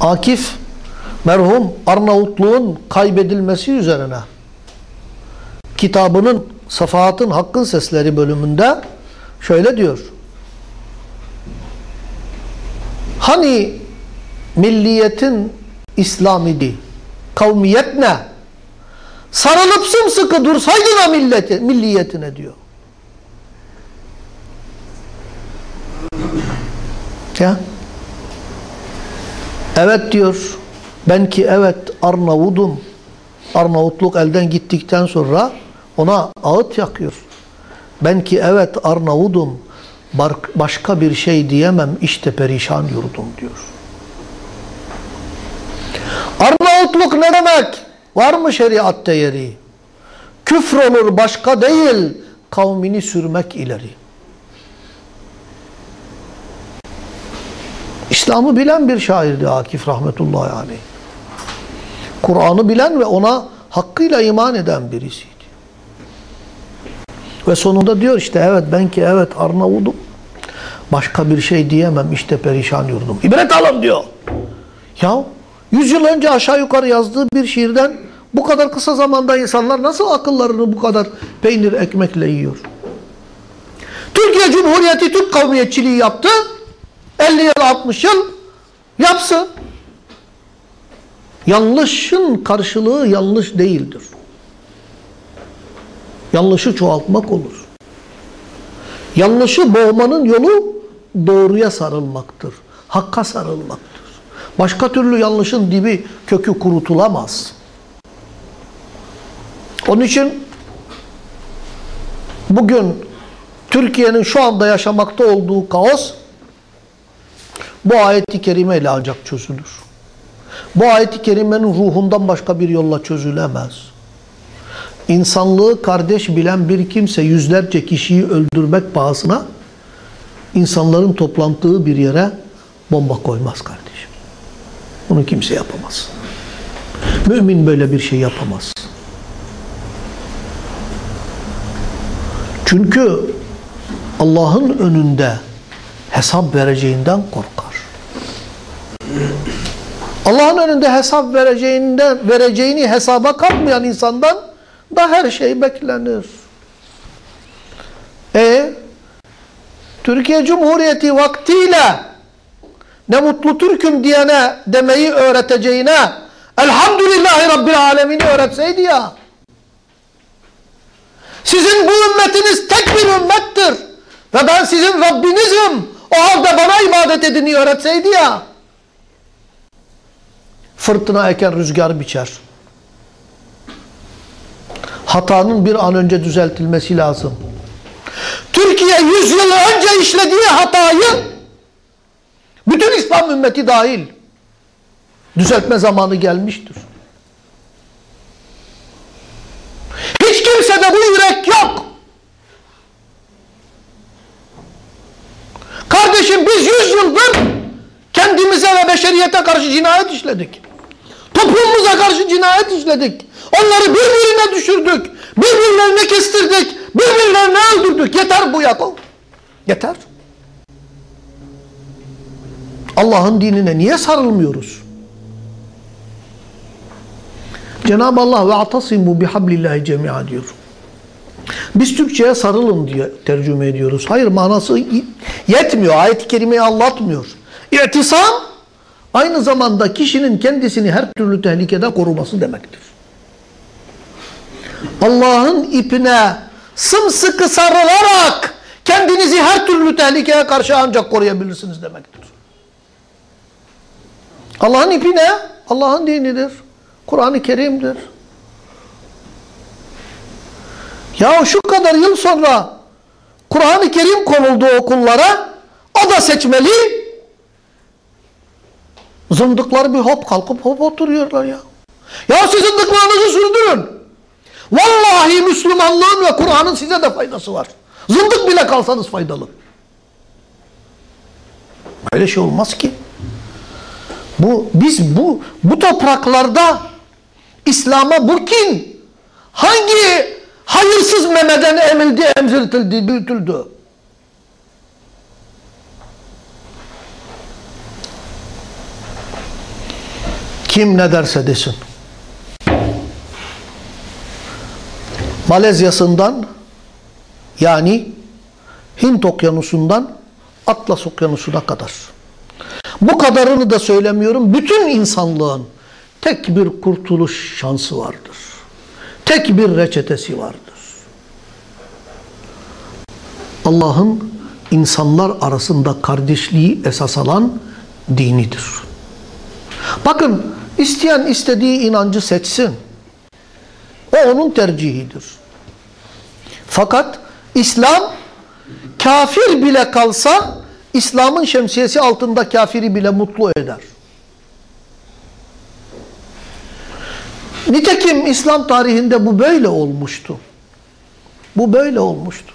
Akif merhum Arnavutluğun kaybedilmesi üzerine kitabının Safahatın Hakkın Sesleri bölümünde şöyle diyor. Hani milliyetin İslam idi. Kavmiyet ne? Sarılıp sımsıkı dursaydın ha milleti, milliyetine diyor. Ya. Evet diyor. Ben ki evet Arnavudum. Arnavutluk elden gittikten sonra ona ağıt yakıyor. Ben ki evet Arnavudum. Başka bir şey diyemem işte perişan yurdum diyor. Arnavutluk ne demek? Var mı şeriatte yeri? Küfür olur başka değil, kavmini sürmek ileri. İslam'ı bilen bir şairdi Akif rahmetullahi aleyh. Kur'an'ı bilen ve ona hakkıyla iman eden birisiydi. Ve sonunda diyor işte evet ben ki evet Arnavudum. Başka bir şey diyemem işte perişan yurdum. İbret alın diyor. Ya 100 yıl önce aşağı yukarı yazdığı bir şiirden bu kadar kısa zamanda insanlar nasıl akıllarını bu kadar peynir ekmekle yiyor? Türkiye Cumhuriyeti Türk kavmiyetçiliği yaptı. 50 yıl 60 yıl yapsın. Yanlışın karşılığı yanlış değildir. Yanlışı çoğaltmak olur. Yanlışı boğmanın yolu doğruya sarılmaktır. Hakka sarılmaktır. Başka türlü yanlışın dibi kökü kurutulamaz. Onun için bugün Türkiye'nin şu anda yaşamakta olduğu kaos bu ayeti kerime ile ancak çözülür. Bu ayeti kerimenin ruhundan başka bir yolla çözülemez. İnsanlığı kardeş bilen bir kimse yüzlerce kişiyi öldürmek pahasına insanların toplantığı bir yere bomba koymaz kardeşim. Bunu kimse yapamaz. Mümin böyle bir şey yapamaz. Çünkü Allah'ın önünde hesap vereceğinden korkar. Allah'ın önünde hesap vereceğinden vereceğini hesaba katmayan insandan da her şey beklenir. E Türkiye Cumhuriyeti vaktiyle ne mutlu Türk'üm diyene demeyi öğreteceğine Elhamdülillahi Rabbil Alemin'i öğretseydi ya. Sizin bu ümmetiniz tek bir ümmettir. Ve ben sizin Rabbinizim. O halde bana ibadet edini öğretseydi ya. Fırtına eken rüzgar biçer. Hatanın bir an önce düzeltilmesi lazım. Türkiye 100 yıl önce işlediği hatayı ümmeti dahil düzeltme zamanı gelmiştir. Hiç kimsede bu yürek yok. Kardeşim biz 100 yıldır kendimize ve beşeriyete karşı cinayet işledik. Toplumumuza karşı cinayet işledik. Onları birbirine düşürdük. Birbirlerine kestirdik. Birbirlerine öldürdük. Yeter bu yakın. Yeter. Allah'ın dinine niye sarılmıyoruz? Cenab-ı Allah ve atasimu bihablillahi cemi'a diyor. Biz Türkçe'ye sarılın diye tercüme ediyoruz. Hayır manası yetmiyor. Ayet-i kerimeyi anlatmıyor. İ'tisam aynı zamanda kişinin kendisini her türlü tehlikeden koruması demektir. Allah'ın ipine sımsıkı sarılarak kendinizi her türlü tehlikeye karşı ancak koruyabilirsiniz demektir. Allah'ın ipi ne? Allah'ın dinidir. Kur'an-ı Kerim'dir. Ya şu kadar yıl sonra Kur'an-ı Kerim konuldu okullara o da seçmeli. Zındıklar bir hop kalkıp hop oturuyorlar ya. Ya siz zındıklığınızı sürdürün. Vallahi Müslümanlığın ve Kur'an'ın size de faydası var. Zındık bile kalsanız faydalı. Böyle şey olmaz ki. Bu biz bu bu topraklarda İslam'a bu kim? Hangi hayırsız memeden emildi, emzirtildi, büyütüldü? Kim ne derse desin. Malezya'sından yani Hint okyanusundan Atlas okyanusuna kadar. Bu kadarını da söylemiyorum. Bütün insanlığın tek bir kurtuluş şansı vardır. Tek bir reçetesi vardır. Allah'ın insanlar arasında kardeşliği esas alan dinidir. Bakın isteyen istediği inancı seçsin. O onun tercihidir. Fakat İslam kafir bile kalsa İslam'ın şemsiyesi altında kafiri bile mutlu eder. Nitekim İslam tarihinde bu böyle olmuştu. Bu böyle olmuştu.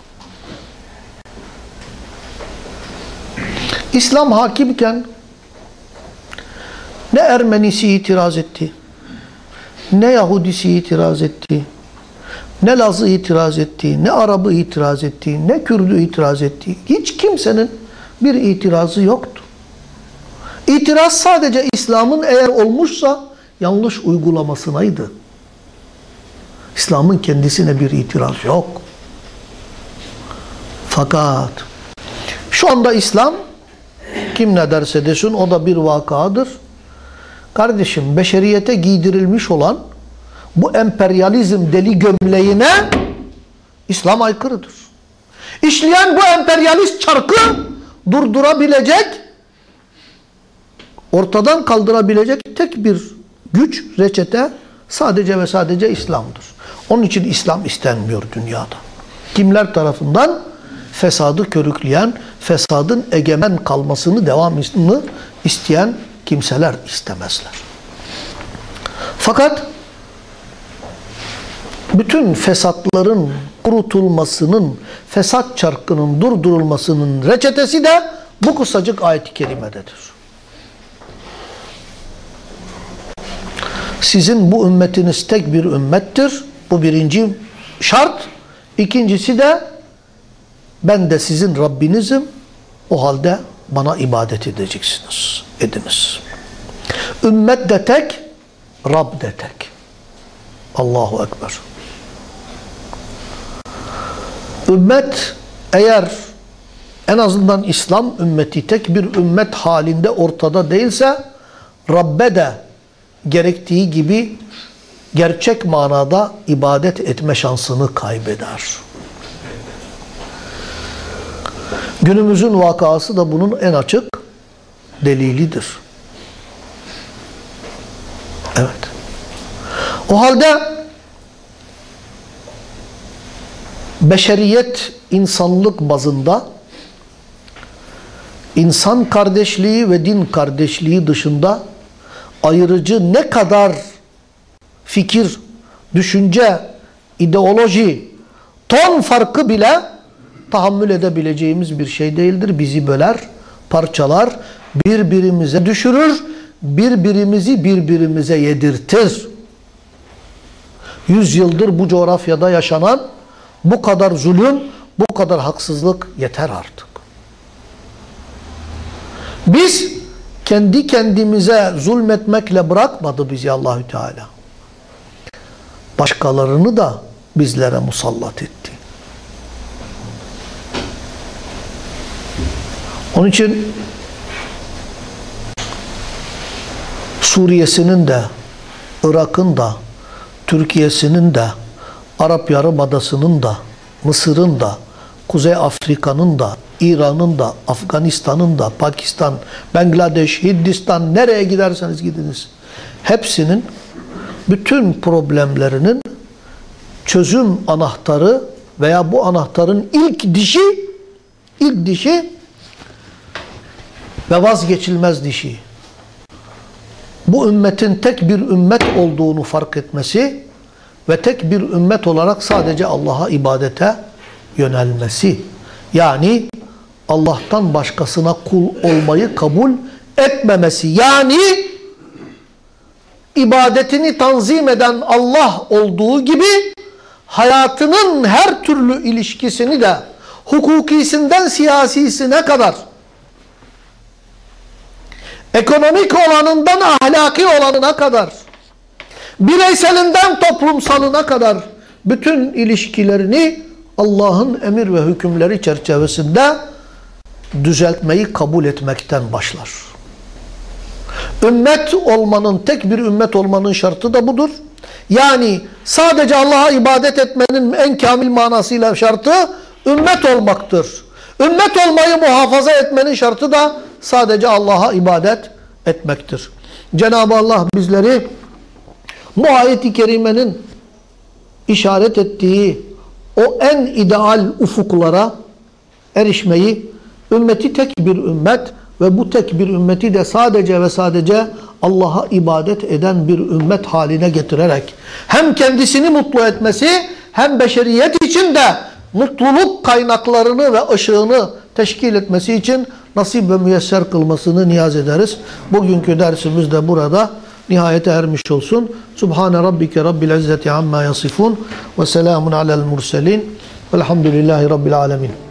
İslam hakimken ne Ermenisi itiraz etti, ne Yahudisi itiraz etti, ne Lazı itiraz etti, ne Arabı itiraz etti, ne Kürdü itiraz etti. Hiç kimsenin bir itirazı yoktu. İtiraz sadece İslam'ın eğer olmuşsa yanlış uygulamasınaydı. İslam'ın kendisine bir itiraz yok. Fakat şu anda İslam kim ne derse desin o da bir vakadır. Kardeşim beşeriyete giydirilmiş olan bu emperyalizm deli gömleğine İslam aykırıdır. İşleyen bu emperyalist çarkı durdurabilecek, ortadan kaldırabilecek tek bir güç, reçete sadece ve sadece İslam'dır. Onun için İslam istenmiyor dünyada. Kimler tarafından? Fesadı körükleyen, fesadın egemen kalmasını, devamını isteyen kimseler istemezler. Fakat bütün fesatların kurutulmasının, fesat çarkının durdurulmasının reçetesi de bu kısacık ayet-i kerimededir. Sizin bu ümmetiniz tek bir ümmettir. Bu birinci şart. İkincisi de ben de sizin Rabbinizim. O halde bana ibadet edeceksiniz. Ediniz. Ümmet de tek, Rab de tek. Allahu Ekber. Ümmet eğer en azından İslam ümmeti tek bir ümmet halinde ortada değilse Rabbe de gerektiği gibi gerçek manada ibadet etme şansını kaybeder. Günümüzün vakası da bunun en açık delilidir. Evet. O halde beşeriyet insanlık bazında insan kardeşliği ve din kardeşliği dışında ayırıcı ne kadar fikir, düşünce, ideoloji, ton farkı bile tahammül edebileceğimiz bir şey değildir. Bizi böler, parçalar, birbirimize düşürür, birbirimizi birbirimize yedirtir. Yüzyıldır bu coğrafyada yaşanan bu kadar zulüm, bu kadar haksızlık yeter artık. Biz kendi kendimize zulmetmekle bırakmadı bizi Allahü Teala. Başkalarını da bizlere musallat etti. Onun için Suriye'sinin de, Irak'ın da, Türkiye'sinin de, Arap Yarımadası'nın da, Mısır'ın da, Kuzey Afrika'nın da, İran'ın da, Afganistan'ın da, Pakistan, Bangladeş, Hindistan nereye giderseniz gidiniz. Hepsinin bütün problemlerinin çözüm anahtarı veya bu anahtarın ilk dişi ilk dişi ve vazgeçilmez dişi. Bu ümmetin tek bir ümmet olduğunu fark etmesi ve tek bir ümmet olarak sadece Allah'a ibadete yönelmesi. Yani Allah'tan başkasına kul olmayı kabul etmemesi. Yani ibadetini tanzim eden Allah olduğu gibi hayatının her türlü ilişkisini de hukukisinden siyasisine kadar ekonomik olanından ahlaki olanına kadar bireyselinden toplumsalına kadar bütün ilişkilerini Allah'ın emir ve hükümleri çerçevesinde düzeltmeyi kabul etmekten başlar. Ümmet olmanın, tek bir ümmet olmanın şartı da budur. Yani sadece Allah'a ibadet etmenin en kamil manasıyla şartı ümmet olmaktır. Ümmet olmayı muhafaza etmenin şartı da sadece Allah'a ibadet etmektir. Cenab-ı Allah bizleri bu ayeti kerimenin işaret ettiği o en ideal ufuklara erişmeyi ümmeti tek bir ümmet ve bu tek bir ümmeti de sadece ve sadece Allah'a ibadet eden bir ümmet haline getirerek hem kendisini mutlu etmesi hem beşeriyet için de mutluluk kaynaklarını ve ışığını teşkil etmesi için nasip ve müyesser kılmasını niyaz ederiz. Bugünkü dersimiz de burada nihayete ermiş olsun. Subhane rabbike rabbil izzeti amma yasifun ve selamun alel murselin velhamdülillahi rabbil alemin.